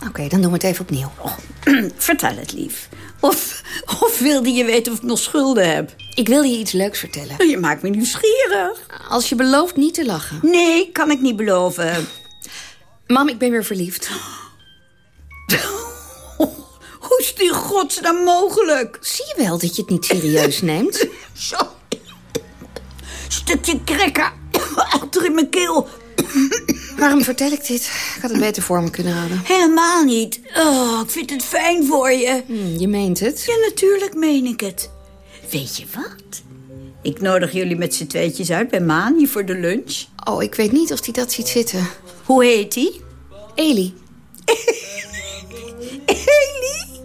Oké, dan doen we het even opnieuw. Oh, vertel het, lief. Of, of wilde je weten of ik nog schulden heb? Ik wil je iets leuks vertellen. Je maakt me nieuwsgierig. Als je belooft niet te lachen. Nee, kan ik niet beloven. Mam, ik ben weer verliefd. Hoe is die godsnaam mogelijk? Zie je wel dat je het niet serieus neemt? Zo. Stukje krekker achter in mijn keel. Waarom vertel ik dit? Ik had het beter voor me kunnen houden. Helemaal niet. Oh, ik vind het fijn voor je. Hmm, je meent het? Ja, natuurlijk meen ik het. Weet je wat? Ik nodig jullie met z'n tweetjes uit bij Mani voor de lunch. Oh, ik weet niet of hij dat ziet zitten. Hoe heet hij? Eli. Eli?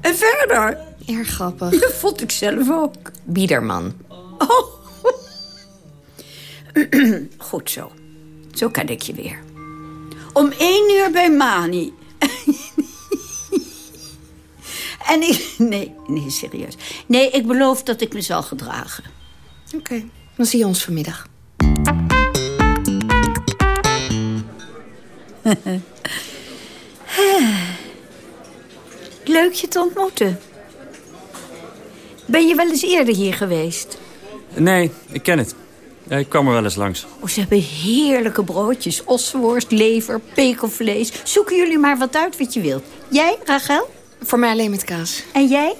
En verder? Erg grappig. Dat vond ik zelf ook. Biederman. Oh. Goed zo. Zo kan ik je weer. Om één uur bij Mani. en ik... Nee, nee, serieus. Nee, ik beloof dat ik me zal gedragen. Oké, dan zie je ons vanmiddag. Leuk je te ontmoeten. Ben je wel eens eerder hier geweest? Nee, ik ken het. Ik kwam er wel eens langs. Oh, ze hebben heerlijke broodjes. Ossenworst, lever, pekelvlees. Zoeken jullie maar wat uit wat je wilt. Jij, Rachel? Voor mij alleen met kaas. En jij?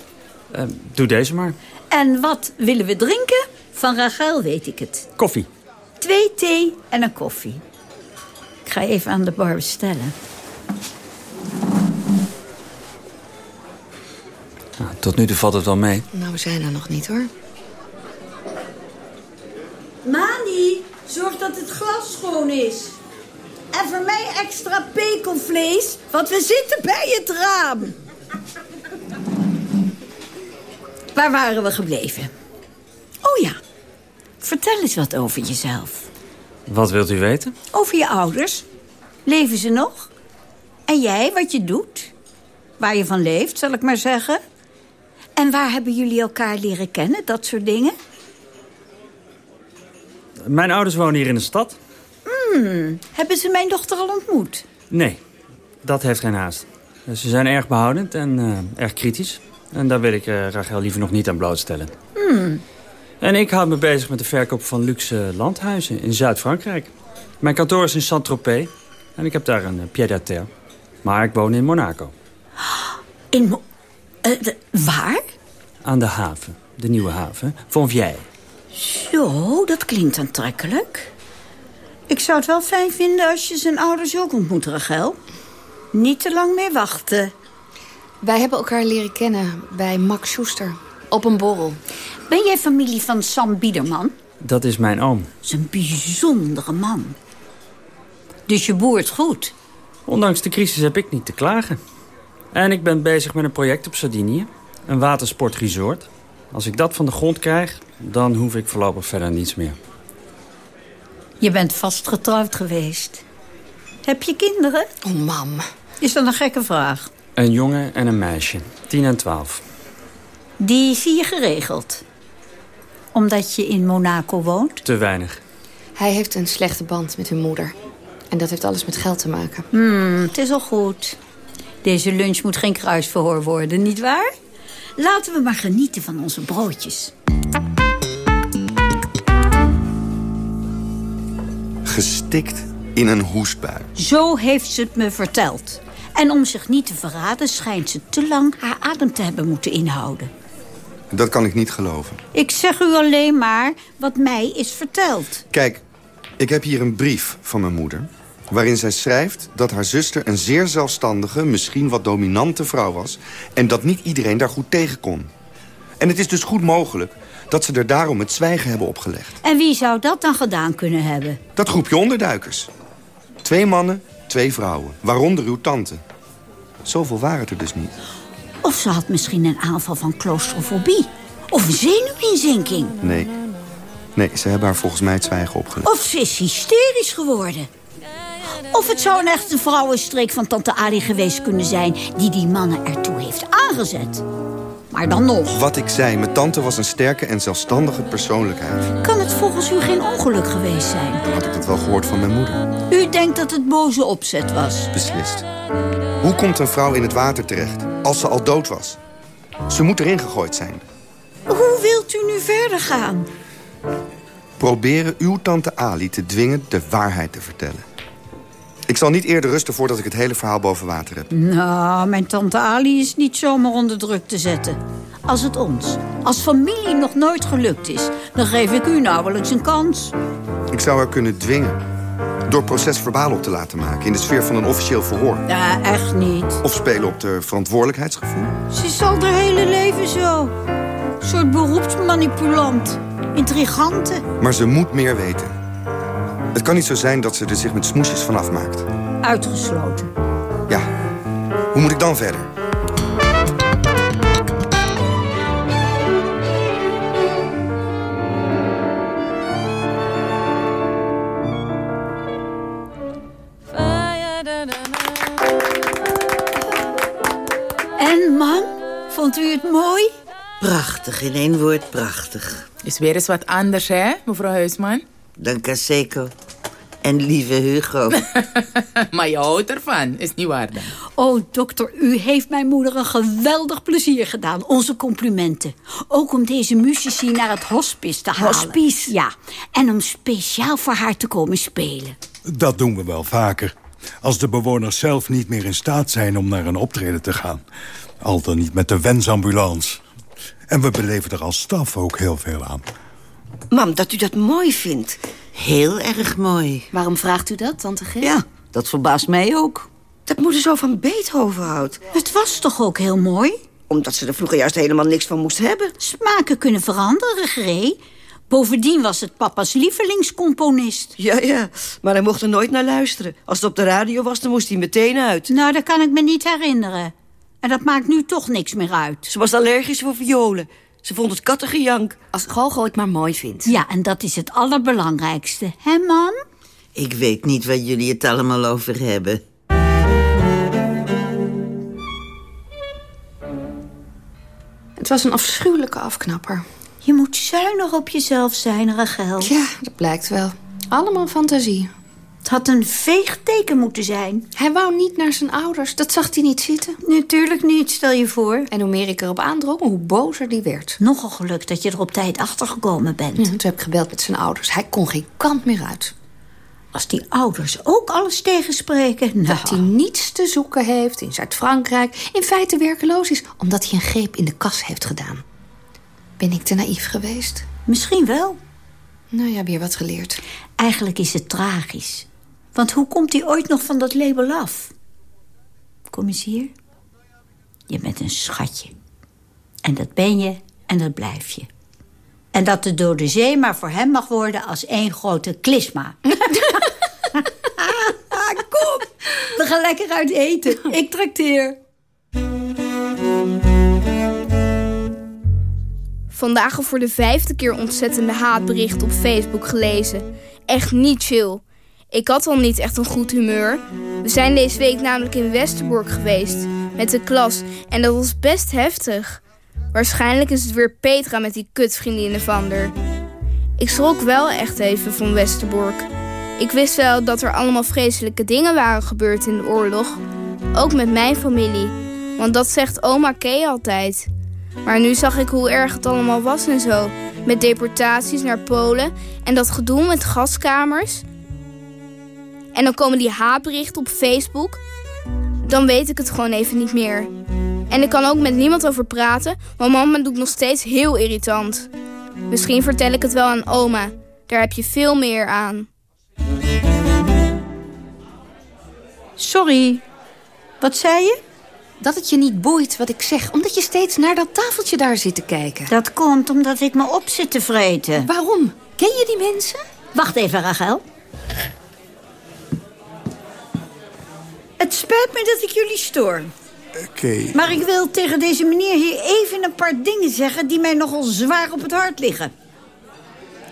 Uh, doe deze maar. En wat willen we drinken? Van Rachel weet ik het. Koffie. Twee thee en een koffie. Ik ga even aan de bar bestellen. Nou, tot nu toe valt het wel mee. Nou, we zijn er nog niet, hoor. Mani, zorg dat het glas schoon is. En voor mij extra pekelvlees, want we zitten bij het raam. Waar waren we gebleven? Oh ja, vertel eens wat over jezelf. Wat wilt u weten? Over je ouders. Leven ze nog? En jij, wat je doet? Waar je van leeft, zal ik maar zeggen. En waar hebben jullie elkaar leren kennen, dat soort dingen? Mijn ouders wonen hier in de stad. Hmm, hebben ze mijn dochter al ontmoet? Nee, dat heeft geen haast. Ze zijn erg behoudend en uh, erg kritisch. En daar wil ik uh, Rachel liever nog niet aan blootstellen. Hmm. En ik houd me bezig met de verkoop van luxe landhuizen in Zuid-Frankrijk. Mijn kantoor is in Saint-Tropez. En ik heb daar een uh, pied-à-terre. Maar ik woon in Monaco. In Mo waar? Aan de haven. De nieuwe haven. Fontvieille. Zo, dat klinkt aantrekkelijk. Ik zou het wel fijn vinden als je zijn ouders ook ontmoet, Rachel. Niet te lang meer wachten. Wij hebben elkaar leren kennen bij Max Schuster. Op een borrel. Ben jij familie van Sam Biederman? Dat is mijn oom. Dat is een bijzondere man. Dus je boert goed? Ondanks de crisis heb ik niet te klagen. En ik ben bezig met een project op Sardinië. Een watersportresort. Als ik dat van de grond krijg, dan hoef ik voorlopig verder niets meer. Je bent vast getrouwd geweest. Heb je kinderen? Oh, mam. Is dat een gekke vraag? Een jongen en een meisje. 10 en 12. Die zie je geregeld? Omdat je in Monaco woont? Te weinig. Hij heeft een slechte band met hun moeder. En dat heeft alles met geld te maken. Hmm, het is al goed. Deze lunch moet geen kruisverhoor worden, nietwaar? Laten we maar genieten van onze broodjes. Gestikt in een hoestbui. Zo heeft ze het me verteld. En om zich niet te verraden schijnt ze te lang haar adem te hebben moeten inhouden. Dat kan ik niet geloven. Ik zeg u alleen maar wat mij is verteld. Kijk, ik heb hier een brief van mijn moeder... waarin zij schrijft dat haar zuster een zeer zelfstandige... misschien wat dominante vrouw was... en dat niet iedereen daar goed tegen kon. En het is dus goed mogelijk dat ze er daarom het zwijgen hebben opgelegd. En wie zou dat dan gedaan kunnen hebben? Dat groepje onderduikers. Twee mannen, twee vrouwen, waaronder uw tante. Zoveel waren het er dus niet. Of ze had misschien een aanval van claustrofobie. Of een zenuwinzinking. Nee. Nee, ze hebben haar volgens mij het zwijgen opgelegd. Of ze is hysterisch geworden. Of het zou een echte vrouwenstreek van tante Ali geweest kunnen zijn... die die mannen ertoe heeft aangezet. Maar dan nog. Wat ik zei, mijn tante was een sterke en zelfstandige persoonlijkheid. Kan het volgens u geen ongeluk geweest zijn? Dan had ik dat wel gehoord van mijn moeder. U denkt dat het boze opzet was? Beslist. Hoe komt een vrouw in het water terecht als ze al dood was? Ze moet erin gegooid zijn. Hoe wilt u nu verder gaan? Proberen uw tante Ali te dwingen de waarheid te vertellen. Ik zal niet eerder rusten voordat ik het hele verhaal boven water heb. Nou, mijn tante Ali is niet zomaar onder druk te zetten. Als het ons, als familie nog nooit gelukt is... dan geef ik u nauwelijks een kans. Ik zou haar kunnen dwingen. Door proces verbaal op te laten maken in de sfeer van een officieel verhoor. Ja, echt niet. Of spelen op de verantwoordelijkheidsgevoel. Ze is al haar hele leven zo. Een soort beroepsmanipulant. Intrigante. Maar ze moet meer weten. Het kan niet zo zijn dat ze er zich met smoesjes van afmaakt. Uitgesloten. Ja. Hoe moet ik dan verder? En, man, vond u het mooi? Prachtig, in één woord prachtig. Is weer eens wat anders, hè, mevrouw Huisman? Dank zeker. En lieve Hugo. maar je houdt ervan, is niet waar dan? Oh, dokter, u heeft mijn moeder een geweldig plezier gedaan. Onze complimenten. Ook om deze muzici naar het hospice te halen. Hospice? Ja, en om speciaal voor haar te komen spelen. Dat doen we wel vaker. Als de bewoners zelf niet meer in staat zijn om naar een optreden te gaan. Al dan niet met de wensambulance. En we beleven er als staf ook heel veel aan. Mam, dat u dat mooi vindt. Heel erg mooi. Waarom vraagt u dat, tante G? Ja, dat verbaast mij ook. Dat moeder zo van Beethoven houdt. Het was toch ook heel mooi? Omdat ze er vroeger juist helemaal niks van moest hebben. Smaken kunnen veranderen, Gree. Bovendien was het papa's lievelingscomponist. Ja, ja, maar hij mocht er nooit naar luisteren. Als het op de radio was, dan moest hij meteen uit. Nou, dat kan ik me niet herinneren. En dat maakt nu toch niks meer uit. Ze was allergisch voor violen. Ze vond het kattengejank. Als Gogo het maar mooi vindt. Ja, en dat is het allerbelangrijkste. Hè, mam? Ik weet niet waar jullie het allemaal over hebben. Het was een afschuwelijke afknapper. Je moet zuinig op jezelf zijn, Rachel. Ja, dat blijkt wel. Allemaal fantasie. Het had een veegteken moeten zijn. Hij wou niet naar zijn ouders. Dat zag hij niet zitten. Natuurlijk niet, stel je voor. En hoe meer ik erop aandrong, hoe bozer die werd. Nogal geluk dat je er op tijd achter gekomen bent. Ja, toen heb ik gebeld met zijn ouders. Hij kon geen kant meer uit. Als die ouders ook alles tegenspreken... Nou. Dat hij niets te zoeken heeft in Zuid-Frankrijk. In feite werkeloos is, omdat hij een greep in de kas heeft gedaan. Ben ik te naïef geweest? Misschien wel. Nou ja, weer wat geleerd. Eigenlijk is het tragisch. Want hoe komt hij ooit nog van dat label af? Kom eens hier. Je bent een schatje. En dat ben je en dat blijf je. En dat de Dode Zee maar voor hem mag worden als één grote klisma. Kom, we gaan lekker uit eten. Ik trakteer. Vandaag al voor de vijfde keer ontzettende haatbericht op Facebook gelezen. Echt niet chill. Ik had al niet echt een goed humeur. We zijn deze week namelijk in Westerbork geweest. Met de klas. En dat was best heftig. Waarschijnlijk is het weer Petra met die kutvriendinnen van haar. Ik schrok wel echt even van Westerbork. Ik wist wel dat er allemaal vreselijke dingen waren gebeurd in de oorlog. Ook met mijn familie. Want dat zegt oma Kay altijd. Maar nu zag ik hoe erg het allemaal was en zo. Met deportaties naar Polen en dat gedoe met gaskamers. En dan komen die haatberichten op Facebook. Dan weet ik het gewoon even niet meer. En ik kan ook met niemand over praten, want mama doet nog steeds heel irritant. Misschien vertel ik het wel aan oma. Daar heb je veel meer aan. Sorry, wat zei je? Dat het je niet boeit wat ik zeg, omdat je steeds naar dat tafeltje daar zit te kijken. Dat komt omdat ik me op zit te vreten. Waarom? Ken je die mensen? Wacht even, Rachel. Het spijt me dat ik jullie stoor. Oké. Maar ik wil tegen deze meneer hier even een paar dingen zeggen... die mij nogal zwaar op het hart liggen.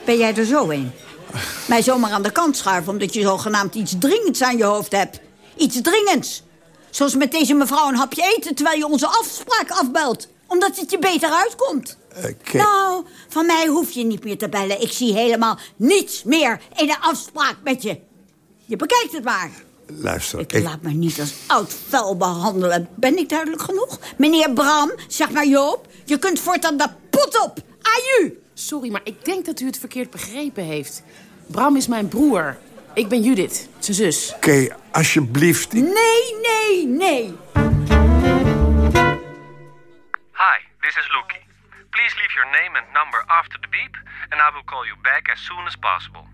Ben jij er zo een? Mij zomaar aan de kant schuiven... omdat je zogenaamd iets dringends aan je hoofd hebt. Iets dringends. Zoals met deze mevrouw een hapje eten... terwijl je onze afspraak afbelt. Omdat het je beter uitkomt. Oké. Nou, van mij hoef je niet meer te bellen. Ik zie helemaal niets meer in de afspraak met je. Je bekijkt het maar. Luister, ik, laat me niet als oud vuil behandelen. Ben ik duidelijk genoeg? Meneer Bram, zeg maar Joop, je kunt voortaan de pot op. Aju! Sorry, maar ik denk dat u het verkeerd begrepen heeft. Bram is mijn broer. Ik ben Judith, zijn zus. Oké, alsjeblieft. Nee, nee, nee. Hi, this is Lucky. Please leave your name and number after the beep, and I will call you back as soon as possible.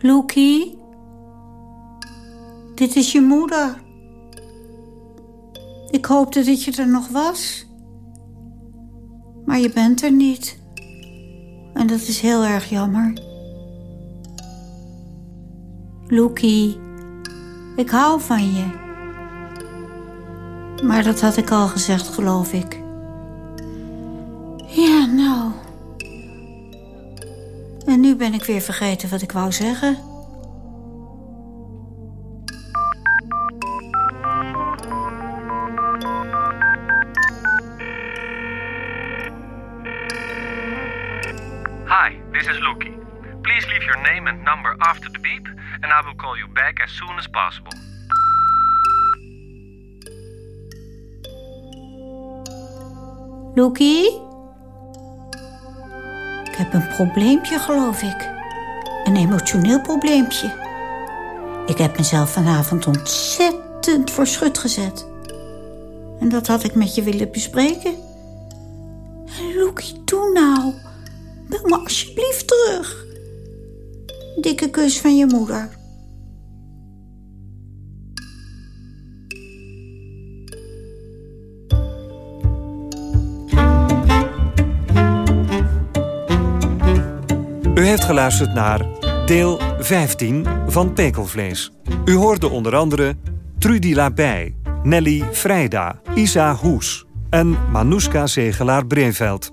Loekie, dit is je moeder. Ik hoopte dat je er nog was. Maar je bent er niet. En dat is heel erg jammer. Loekie, ik hou van je. Maar dat had ik al gezegd, geloof ik. Ben ik weer vergeten wat ik wou zeggen. Hi, this is Lucky. Please leave your name and number after the beep, and I will call you back as soon as possible. Loekie? Probleempje, geloof ik. Een emotioneel probleempje. Ik heb mezelf vanavond ontzettend voor schut gezet. En dat had ik met je willen bespreken. Loekie, doe nou. Bel me alsjeblieft terug. Dikke kus van je moeder. Naar deel 15 van Pekelvlees. U hoorde onder andere Trudy Labij, Nelly Vrijda, Isa Hoes en Manouska Zegelaar-Breveld.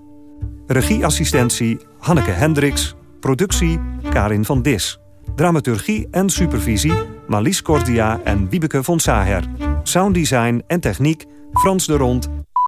Regieassistentie Hanneke Hendricks, productie Karin van Dis. Dramaturgie en supervisie Malies Cordia en Wiebeke von Saher. Sounddesign en techniek Frans de Rond